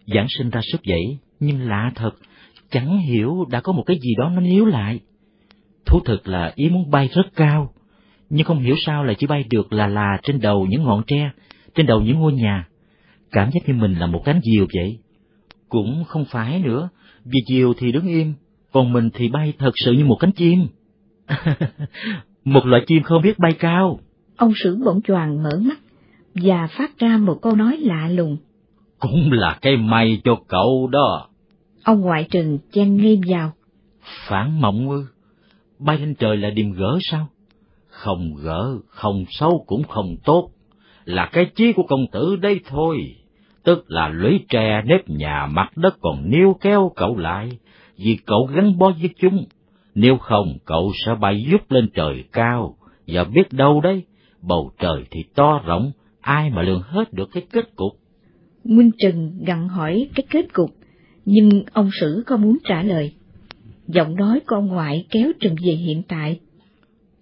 Giảng sinh ra sức dậy, nhưng lạ thật, chẳng hiểu đã có một cái gì đó nó níu lại. Thú thực là ý muốn bay rất cao, nhưng không hiểu sao lại chỉ bay được là là trên đầu những ngọn tre, trên đầu những ngôi nhà. Cảm giác như mình là một cánh diều vậy. Cũng không phải nữa, vì diều thì đứng im, còn mình thì bay thật sự như một cánh chim. [laughs] một loại chim không biết bay cao. Ông sử bỗng choàng mở mắt và phát ra một câu nói lạ lùng. Cũng là cái may cho cậu đó. Ông ngoại trừng chen nghiêm vào. Phản mộng ư? Bay lên trời là điềm gỡ sao? Không gỡ, không xấu cũng không tốt. Là cái chí của công tử đây thôi. Tức là lưỡi tre nếp nhà mặt đất còn níu kéo cậu lại, vì cậu gắn bó với chúng. Nếu không cậu sẽ bay giúp lên trời cao, và biết đâu đấy, bầu trời thì to rộng, ai mà lường hết được cái kết cục. Nguyên Trần gặn hỏi cái kết cục, nhưng ông Sử không muốn trả lời. Giọng nói ông ngoại kéo Trần về hiện tại.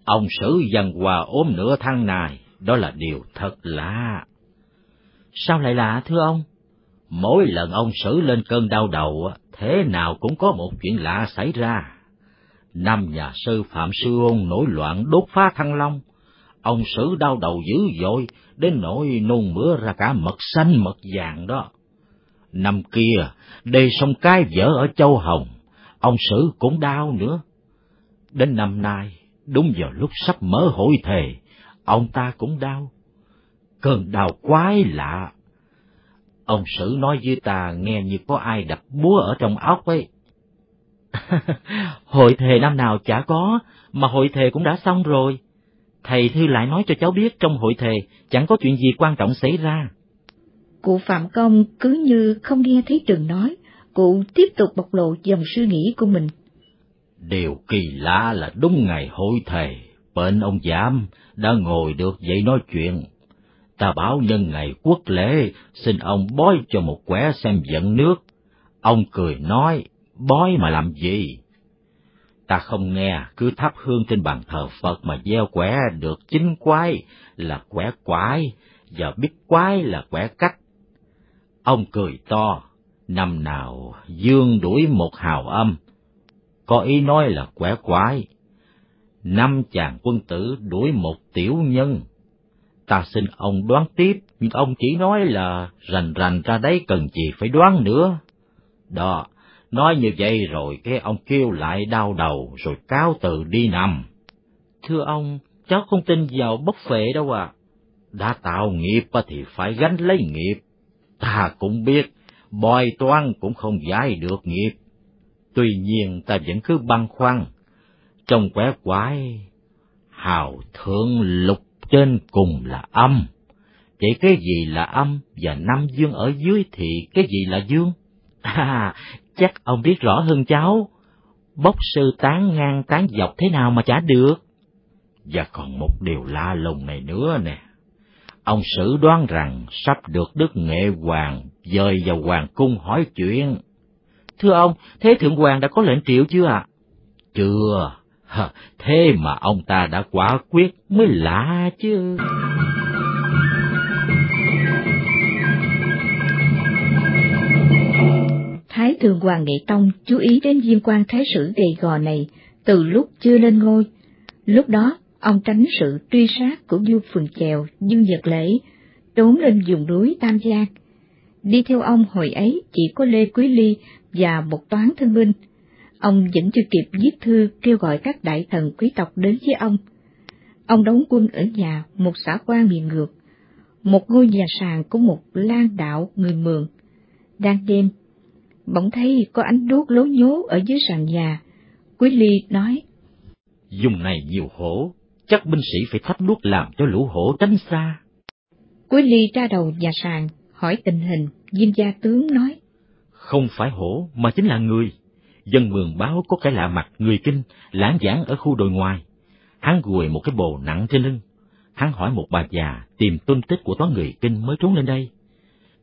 Ông Sử dần hòa ốm nửa tháng này, đó là điều thật lạ. Sao lại lạ thưa ông? Mỗi lần ông Sử lên cơn đau đầu, thế nào cũng có một chuyện lạ xảy ra. Năm nhà sư Phạm Sư Ôn nổi loạn đốt phá Thăng Long, ông Sử đau đầu dữ dội, đến nỗi nôn mửa ra cả mật xanh mật vàng đó. Năm kia, đê sông cái vỡ ở Châu Hồng, ông Sử cũng đau nữa. Đến năm nay, đúng vào lúc sắp mở hội thề, ông ta cũng đau. Cơn đau quái lạ. Ông Sử nói với ta nghe như có ai đập búa ở trong óc ấy. [laughs] hội thề năm nào chả có, mà hội thề cũng đã xong rồi. Thầy Thư lại nói cho cháu biết trong hội thề chẳng có chuyện gì quan trọng xảy ra. Cụ Phạm Công cứ như không nghe thấy Trừng nói, cụ tiếp tục bộc lộ dòng suy nghĩ của mình. Điều kỳ lạ là đúng ngày hội thề, bên ông Giảm đã ngồi được dậy nói chuyện. Ta bảo nhân ngày quốc lễ, xin ông bói cho một quẻ xem giận nước. Ông cười nói, bói mà làm gì? Ta không nghe, cứ thắp hương trên bàn thờ Phật mà gieo quẻ được chính quái là quẻ quái, và biết quái là quẻ cách. Ông cười to, năm nào dương đuổi một hào âm, có ý nói là quẻ quái. Năm chàng quân tử đuổi một tiểu nhân. Ta xin ông đoán tiếp, nhưng ông chỉ nói là rành rành ra đấy cần gì phải đoán nữa. Đó, nói như vậy rồi cái ông kêu lại đau đầu rồi cáo từ đi nằm. Thưa ông, cháu không tin vào bất phệ đâu à. Đã tạo nghiệp thì phải gánh lấy nghiệp. Ta cũng biết, bòi toan cũng không giải được nghiệp. Tuy nhiên ta vẫn cứ băn khoăn, trong quẻ quái, hào thượng lục trên cùng là âm. Vậy cái gì là âm và năm dương ở dưới thì cái gì là dương? [laughs] À, chắc ông biết rõ hơn cháu. Bốc sư tán ngang tán dọc thế nào mà chả được. Và còn một điều lạ lùng này nữa nè. Ông sử đoán rằng sắp được Đức Nghệ Hoàng dời vào Hoàng cung hỏi chuyện. Thưa ông, thế Thượng Hoàng đã có lệnh triệu chưa ạ? À? Chưa, thế mà ông ta đã quả quyết mới lạ chứ. Thái Thượng Hoàng Nghệ Tông chú ý đến viên quan thái sử gầy gò này từ lúc chưa lên ngôi. Lúc đó, ông tránh sự truy sát của vua Phường Chèo, Dương Nhật Lễ, trốn lên vùng núi Tam Giang. Đi theo ông hồi ấy chỉ có Lê Quý Ly và một toán thân binh. Ông vẫn chưa kịp viết thư kêu gọi các đại thần quý tộc đến với ông. ông đóng quân ở nhà một xã quan bị ngược, một ngôi nhà sàn của một lan đạo người mường. Đang đêm, bỗng thấy có ánh đuốc lố nhố ở dưới sàn nhà. Quý Ly nói, Dùng này nhiều hổ, chắc binh sĩ phải thắp đuốc làm cho lũ hổ tránh xa. Quý Ly ra đầu nhà sàn, hỏi tình hình, Diêm gia tướng nói. Không phải hổ, mà chính là người. Dân mường báo có cái lạ mặt người kinh, lãng giảng ở khu đồi ngoài. Hắn gùi một cái bồ nặng trên lưng. Hắn hỏi một bà già tìm tung tích của toán người kinh mới trốn lên đây.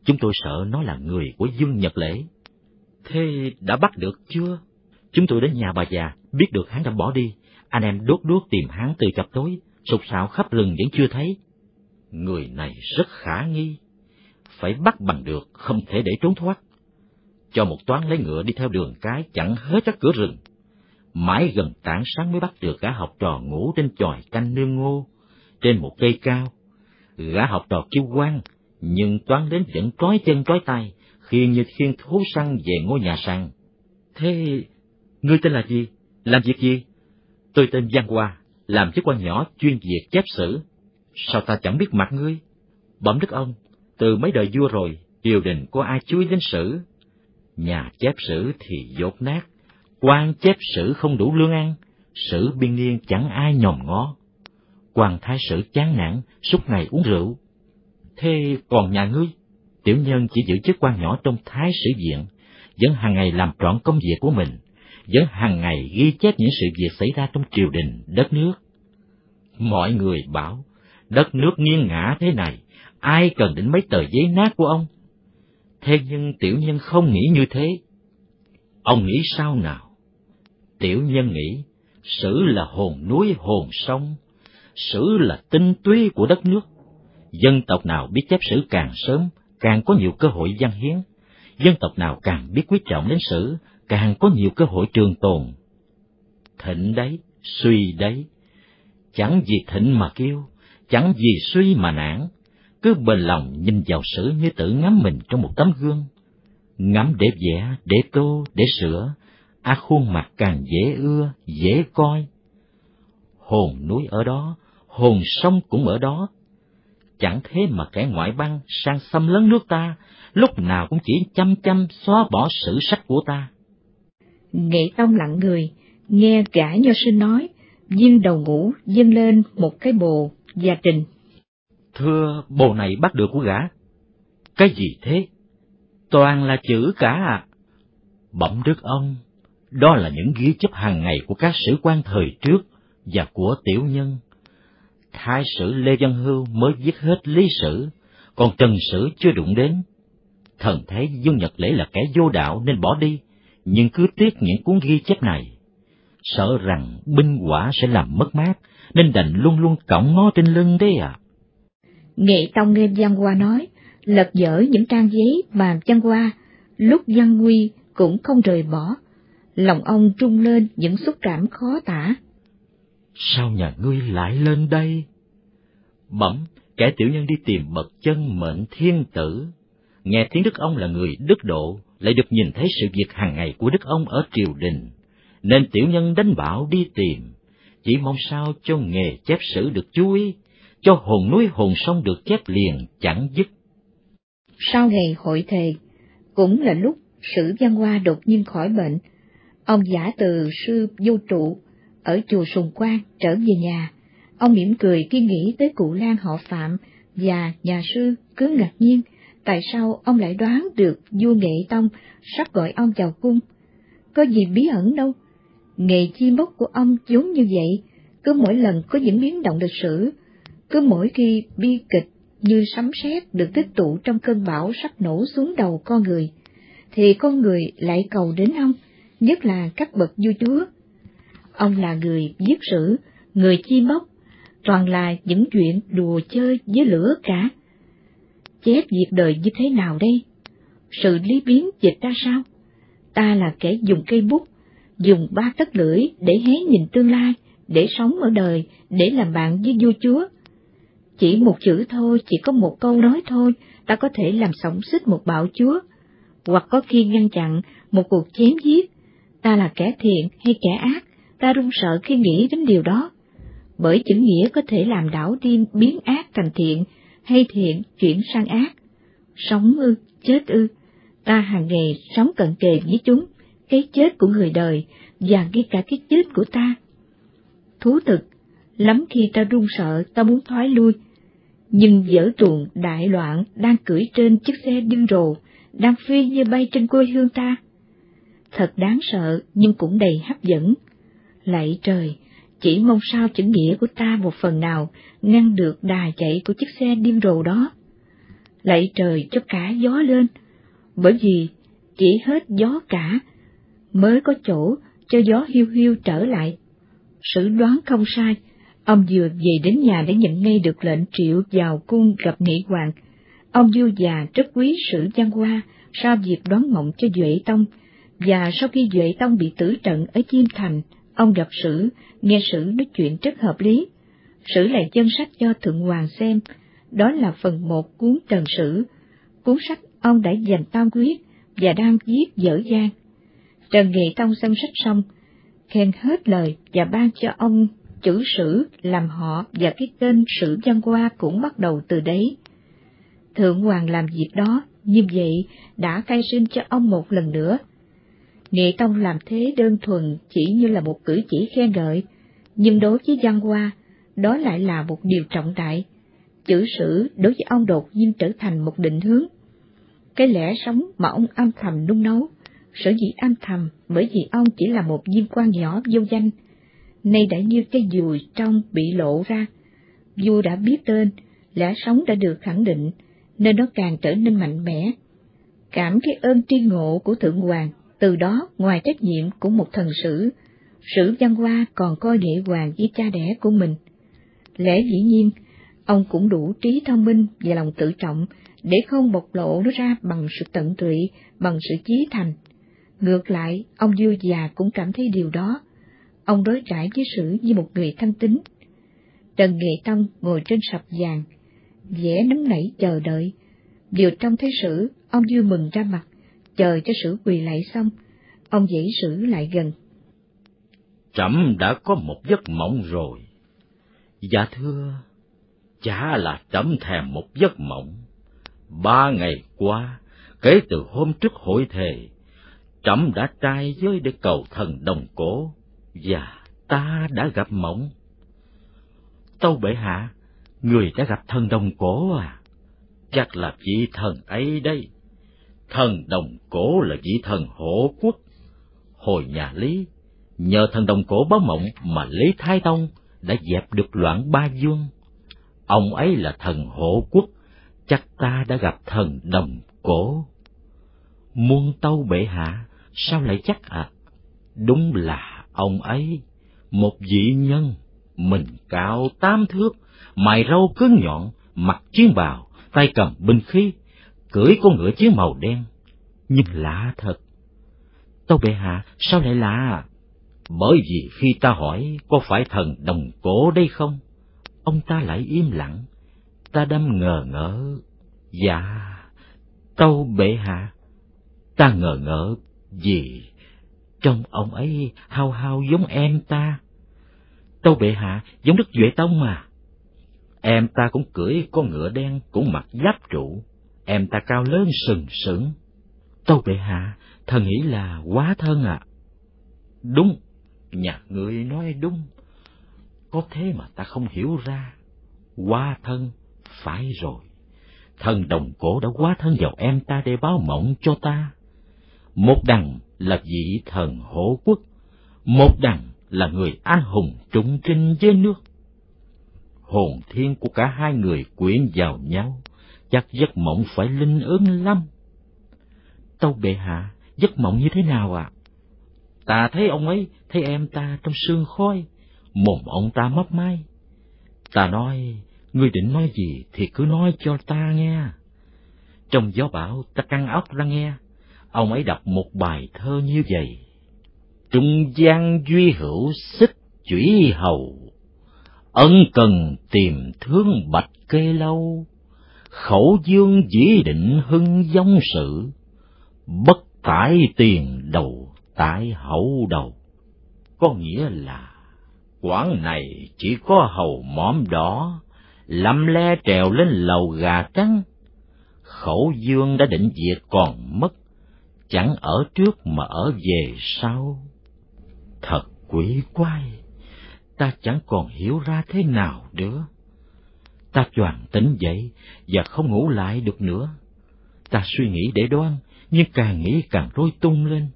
Chúng tôi sợ nó là người của Dương Nhật Lễ. Thế đã bắt được chưa? Chúng tôi đến nhà bà già, biết được hắn đã bỏ đi. Anh em đốt đuốc tìm hắn từ chập tối, sục sạo khắp rừng vẫn chưa thấy. Người này rất khả nghi. Phải bắt bằng được, không thể để trốn thoát. Cho một toán lấy ngựa đi theo đường cái chẳng hết các cửa rừng. Mãi gần tảng sáng mới bắt được gã học trò ngủ trên chòi canh nương ngô, trên một cây cao. Gã học trò kêu quan, nhưng toán đến vẫn trói chân trói tay, khiêng như khiêng thú săn về ngôi nhà sàn. Thế, ngươi tên là gì? Làm việc gì? Tôi tên Giang Hoa, làm chức quan nhỏ chuyên việc chép sử. Sao ta chẳng biết mặt ngươi? Bẩm đức ông, từ mấy đời vua rồi, triều đình có ai chú ý đến sử. Nhà chép sử thì dốt nát, quan chép sử không đủ lương ăn, sử biên niên chẳng ai nhòm ngó. quan thái sử chán nản, suốt ngày uống rượu. Thế còn nhà ngươi? Tiểu nhân chỉ giữ chức quan nhỏ trong thái sử viện, vẫn hàng ngày làm trọn công việc của mình, vẫn hàng ngày ghi chép những sự việc xảy ra trong triều đình, đất nước. Mọi người bảo, đất nước nghiêng ngã thế này, ai cần đến mấy tờ giấy nát của ông? Thế nhưng tiểu nhân không nghĩ như thế. Ông nghĩ sao nào? Tiểu nhân nghĩ, sử là hồn núi hồn sông, sử là tinh túy của đất nước. Dân tộc nào biết chép sử càng sớm, càng có nhiều cơ hội văn hiến. Dân tộc nào càng biết quý trọng đến sử, càng có nhiều cơ hội trường tồn. Thịnh đấy, suy đấy, chẳng vì thịnh mà kêu, chẳng vì suy mà nản, cứ bền lòng nhìn vào sử như tự ngắm mình trong một tấm gương. Ngắm để vẽ, để tô, để sửa, a khuôn mặt càng dễ ưa, dễ coi. Hồn núi ở đó, hồn sông cũng ở đó. Chẳng thế mà kẻ ngoại bang sang xâm lấn nước ta, lúc nào cũng chỉ chăm chăm xóa bỏ sử sách của ta. Nghệ Tông lặng người, nghe gã nho sinh nói, viên đầu ngủ dâng lên một cái bồ và trình. Thưa, bồ này bắt được của gã. Cái gì thế? Toàn là chữ cả à. Bẩm đức ông, đó là những ghi chép hàng ngày của các sử quan thời trước và của tiểu nhân. Thái sử Lê Văn Hưu mới viết hết lý sử, còn Trần Sử chưa đụng đến. Thần thấy Dương Nhật Lễ là kẻ vô đạo nên bỏ đi, nhưng cứ tiếc những cuốn ghi chép này. Sợ rằng binh quả sẽ làm mất mát, nên đành luôn luôn cõng nó trên lưng đấy à. Nghệ Tông nghe Văn Hoa nói, lật dở những trang giấy mà Văn Hoa, lúc văn nguy cũng không rời bỏ. Lòng ông trung lên những xúc cảm khó tả. Sao nhà ngươi lại lên đây? Bẩm, kẻ tiểu nhân đi tìm bậc chân mệnh thiên tử. Nghe tiếng đức ông là người đức độ, lại được nhìn thấy sự việc hàng ngày của đức ông ở triều đình, nên tiểu nhân đánh bảo đi tìm, chỉ mong sao cho nghề chép sử được chú ý, cho hồn núi hồn sông được chép liền chẳng dứt. Sau ngày hội thề, cũng là lúc sử văn hoa đột nhiên khỏi bệnh, ông giả từ sư vô trụ ở chùa Sùng Quang trở về nhà. Ông mỉm cười khi nghĩ tới cụ Lan họ Phạm và nhà sư cứ ngạc nhiên tại sao ông lại đoán được vua Nghệ Tông sắp gọi ông vào cung. Có gì bí ẩn đâu, nghề chi bốc của ông vốn như vậy, cứ mỗi lần có những biến động lịch sử, cứ mỗi khi bi kịch như sấm sét được tích tụ trong cơn bão sắp nổ xuống đầu con người, thì con người lại cầu đến ông, nhất là các bậc vua chúa. Ông là người giết sử, người chi móc, toàn là những chuyện đùa chơi với lửa cả. Chép việc đời như thế nào đây? Sự lý biến dịch ra sao? Ta là kẻ dùng cây bút, dùng ba tấc lưỡi để hé nhìn tương lai, để sống ở đời, để làm bạn với vua chúa chỉ một chữ thôi, chỉ có một câu nói thôi, ta có thể làm sống xích một bạo chúa, hoặc có khi ngăn chặn một cuộc chém giết. Ta là kẻ thiện hay kẻ ác, ta run sợ khi nghĩ đến điều đó. bởi chữ nghĩa có thể làm đảo điên biến ác thành thiện, hay thiện chuyển sang ác. Sống ư, chết ư, ta hàng ngày sống cận kề với chúng, cái chết của người đời và ngay cả cái chết của ta. Thú thực, lắm khi ta run sợ, ta muốn thoái lui, nhưng dở truồng đại loạn đang cưỡi trên chiếc xe điên rồ, đang phi như bay trên quê hương ta. Thật đáng sợ nhưng cũng đầy hấp dẫn. Lạy trời, chỉ mong sao chữ nghĩa của ta một phần nào ngăn được đà chạy của chiếc xe điên rồ đó. Lạy trời cho cả gió lên, bởi vì chỉ hết gió cả mới có chỗ cho gió hiu hiu trở lại. Sự đoán không sai, ông vừa về đến nhà để nhận ngay được lệnh triệu vào cung gặp nghị hoàng. Ông vua già rất quý sử văn hoa sau dịp đoán mộng cho Duệ Tông, và sau khi Duệ Tông bị tử trận ở Chiêm Thành, ông gặp sử, nghe sử nói chuyện rất hợp lý. Sử lại chân sách cho Thượng Hoàng xem, đó là phần một cuốn Trần Sử. Cuốn sách ông đã dành tam quyết và đang viết dở dang. Trần Nghị Tông xem sách xong, khen hết lời và ban cho ông chữ sử làm họ và cái tên sử văn qua cũng bắt đầu từ đấy. Thượng Hoàng làm việc đó, như vậy đã khai sinh cho ông một lần nữa. Nghệ Tông làm thế đơn thuần chỉ như là một cử chỉ khen ngợi, nhưng đối với văn hoa, đó lại là một điều trọng đại. Chữ sử đối với ông đột nhiên trở thành một định hướng. Cái lẽ sống mà ông âm thầm nung nấu, sở dĩ âm thầm bởi vì ông chỉ là một viên quan nhỏ vô danh, nay đã như cái dùi trong bị lộ ra. Vua đã biết tên, lẽ sống đã được khẳng định, nên nó càng trở nên mạnh mẽ. Cảm cái ơn tri ngộ của Thượng Hoàng, từ đó ngoài trách nhiệm của một thần sử, sử văn hoa còn coi nghệ hoàng với cha đẻ của mình. Lẽ dĩ nhiên, ông cũng đủ trí thông minh và lòng tự trọng để không bộc lộ nó ra bằng sự tận tụy, bằng sự chí thành. Ngược lại, ông vua già cũng cảm thấy điều đó. Ông đối trải với sử như một người thanh tính. Trần Nghệ Tông ngồi trên sập vàng, vẻ nóng nảy chờ đợi. Điều trong thế sử, ông vui mừng ra mặt, chờ cho sử quỳ lại xong, ông dãy sử lại gần. Trẫm đã có một giấc mộng rồi. Dạ thưa, chả là trẫm thèm một giấc mộng. Ba ngày qua, kể từ hôm trước hội thề, trẫm đã trai giới để cầu thần đồng cổ, và ta đã gặp mộng. Tâu bệ hạ, người đã gặp thần đồng cổ à? Chắc là vị thần ấy đây. Thần đồng cổ là vị thần hộ quốc. Hồi nhà Lý, nhờ thần đồng cổ báo mộng mà Lý Thái Tông đã dẹp được loạn ba vương. Ông ấy là thần hộ quốc, chắc ta đã gặp thần đồng cổ. Muôn tâu bệ hạ, sao lại chắc à? Đúng là ông ấy, một vị nhân, mình cao tám thước, mày râu cứng nhọn, mặt chiến bào, tay cầm binh khí, cưỡi con ngựa chiến màu đen. Nhưng lạ thật. Tâu bệ hạ, sao lại lạ? Bởi vì khi ta hỏi có phải thần đồng cổ đây không, ông ta lại im lặng. Ta đâm ngờ ngỡ. Dạ, tâu bệ hạ, ta ngờ ngỡ vì trong ông ấy hao hao giống em ta. Tâu bệ hạ giống Đức Duệ Tông mà. Em ta cũng cưỡi con ngựa đen, cũng mặc giáp trụ. Em ta cao lớn sừng sững. Tâu bệ hạ, thần nghĩ là quá thân ạ. À. Đúng, nhà người nói đúng. Có thế mà ta không hiểu ra. Quá thân, phải rồi. Thần đồng cổ đã quá thân vào em ta để báo mộng cho ta. Một đằng là vị thần hộ quốc, một đằng là người A hùng trung trinh với nước hồn thiên của cả hai người quyện vào nhau, chắc giấc mộng phải linh ớn lắm. Tâu bệ hạ, giấc mộng như thế nào ạ? À? Ta thấy ông ấy, thấy em ta trong sương khói, mồm ông ta mấp mai. Ta nói, ngươi định nói gì thì cứ nói cho ta nghe. Trong gió bão, ta căng óc ra nghe, ông ấy đọc một bài thơ như vậy. Trung gian duy hữu xích chủy hầu ân cần tìm thương bạch kê lâu, khẩu dương dĩ định hưng giống sự, bất tải tiền đầu tại hậu đầu. Có nghĩa là quán này chỉ có hầu móm đỏ, lăm le trèo lên lầu gà trắng. Khẩu dương đã định diệt còn mất, chẳng ở trước mà ở về sau. Thật quỷ quái, ta chẳng còn hiểu ra thế nào nữa. Ta choàng tỉnh dậy và không ngủ lại được nữa. Ta suy nghĩ để đoan, nhưng càng nghĩ càng rối tung lên.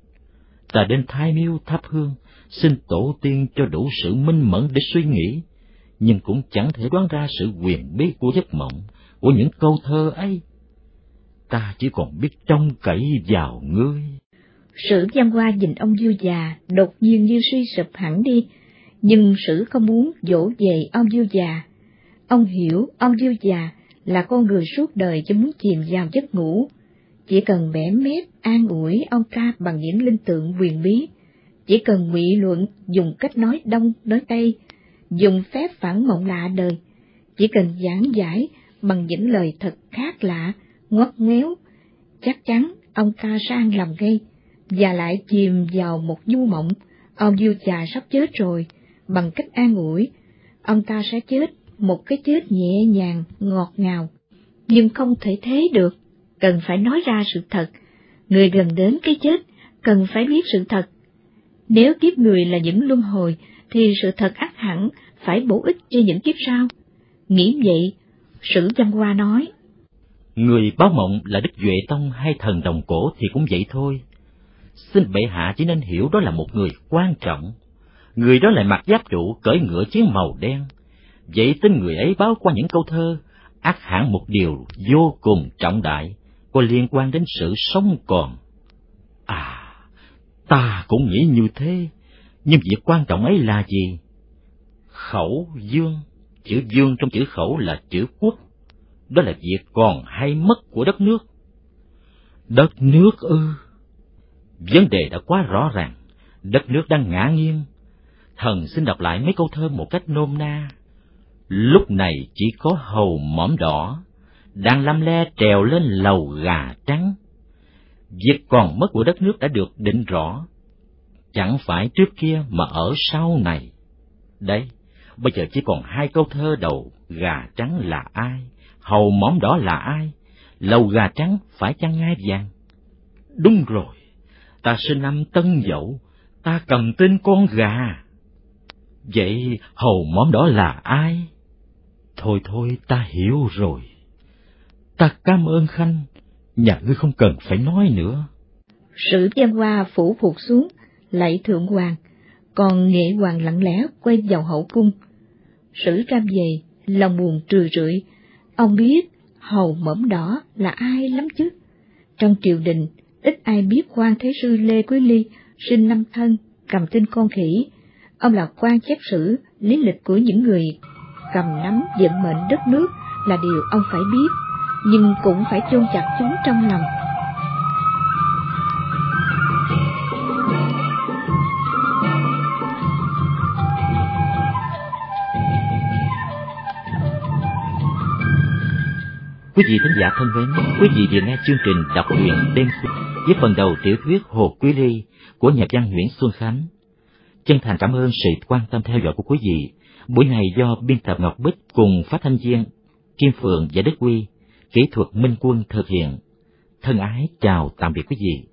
Ta đến thái miếu thắp hương, xin tổ tiên cho đủ sự minh mẫn để suy nghĩ, nhưng cũng chẳng thể đoán ra sự quyền bí của giấc mộng, của những câu thơ ấy. Ta chỉ còn biết trông cậy vào ngươi. Sử văn hoa nhìn ông vua già, đột nhiên như suy sụp hẳn đi, nhưng sử không muốn dỗ về ông vua già. Ông hiểu ông vua già là con người suốt đời chỉ muốn chìm vào giấc ngủ, chỉ cần bẻ mép an ủi ông ta bằng những linh tượng quyền bí, chỉ cần ngụy luận dùng cách nói đông nói tây, dùng phép phản mộng lạ đời, chỉ cần giảng giải bằng những lời thật khác lạ, ngoắt ngéo, chắc chắn ông ta sang làm gây, và lại chìm vào một du mộng, ông vua già sắp chết rồi, bằng cách an ủi, ông ta sẽ chết một cái chết nhẹ nhàng, ngọt ngào, nhưng không thể thế được, cần phải nói ra sự thật, người gần đến cái chết cần phải biết sự thật. Nếu kiếp người là những luân hồi, thì sự thật ác hẳn phải bổ ích cho những kiếp sau. Nghĩ vậy, Sử Văn Hoa nói. Người báo mộng là Đức Duệ Tông hay thần đồng cổ thì cũng vậy thôi. Xin bệ hạ chỉ nên hiểu đó là một người quan trọng. Người đó lại mặc giáp trụ cởi ngựa chiến màu đen. Vậy tin người ấy báo qua những câu thơ, ác hẳn một điều vô cùng trọng đại, có liên quan đến sự sống còn. À, ta cũng nghĩ như thế, nhưng việc quan trọng ấy là gì? Khẩu dương, chữ dương trong chữ khẩu là chữ quốc, đó là việc còn hay mất của đất nước. Đất nước ư? Vấn đề đã quá rõ ràng, đất nước đang ngã nghiêng. Thần xin đọc lại mấy câu thơ một cách nôm na. Lúc này chỉ có hầu mỏm đỏ, đang lăm le trèo lên lầu gà trắng. Việc còn mất của đất nước đã được định rõ, chẳng phải trước kia mà ở sau này. Đấy, bây giờ chỉ còn hai câu thơ đầu, gà trắng là ai, hầu móm đỏ là ai, lầu gà trắng phải chăng ngai vàng? Đúng rồi, ta sinh năm tân dậu, ta cầm tên con gà. Vậy hầu móm đó là ai? Thôi thôi, ta hiểu rồi. Ta cảm ơn Khanh, nhà ngươi không cần phải nói nữa. Sử văn hoa phủ phục xuống, lạy thượng hoàng, còn nghệ hoàng lặng lẽ quay vào hậu cung. Sử cam về, lòng buồn trừ rượi, ông biết hầu mẫm đỏ là ai lắm chứ. Trong triều đình, ít ai biết quan thế sư Lê Quý Ly, sinh năm thân, cầm tên con khỉ. Ông là quan chép sử, lý lịch của những người cầm nắm vận mệnh đất nước là điều ông phải biết, nhưng cũng phải chôn chặt chúng trong lòng. Quý vị thính giả thân mến, quý vị vừa nghe chương trình đọc truyện đêm với phần đầu tiểu thuyết Hồ Quý Ly của nhà văn Nguyễn Xuân Khánh. Chân thành cảm ơn sự quan tâm theo dõi của quý vị. Buổi này do biên tập Ngọc Bích cùng phát thanh viên Kim Phượng và Đức Quy, kỹ thuật Minh Quân thực hiện. Thân ái chào tạm biệt quý vị.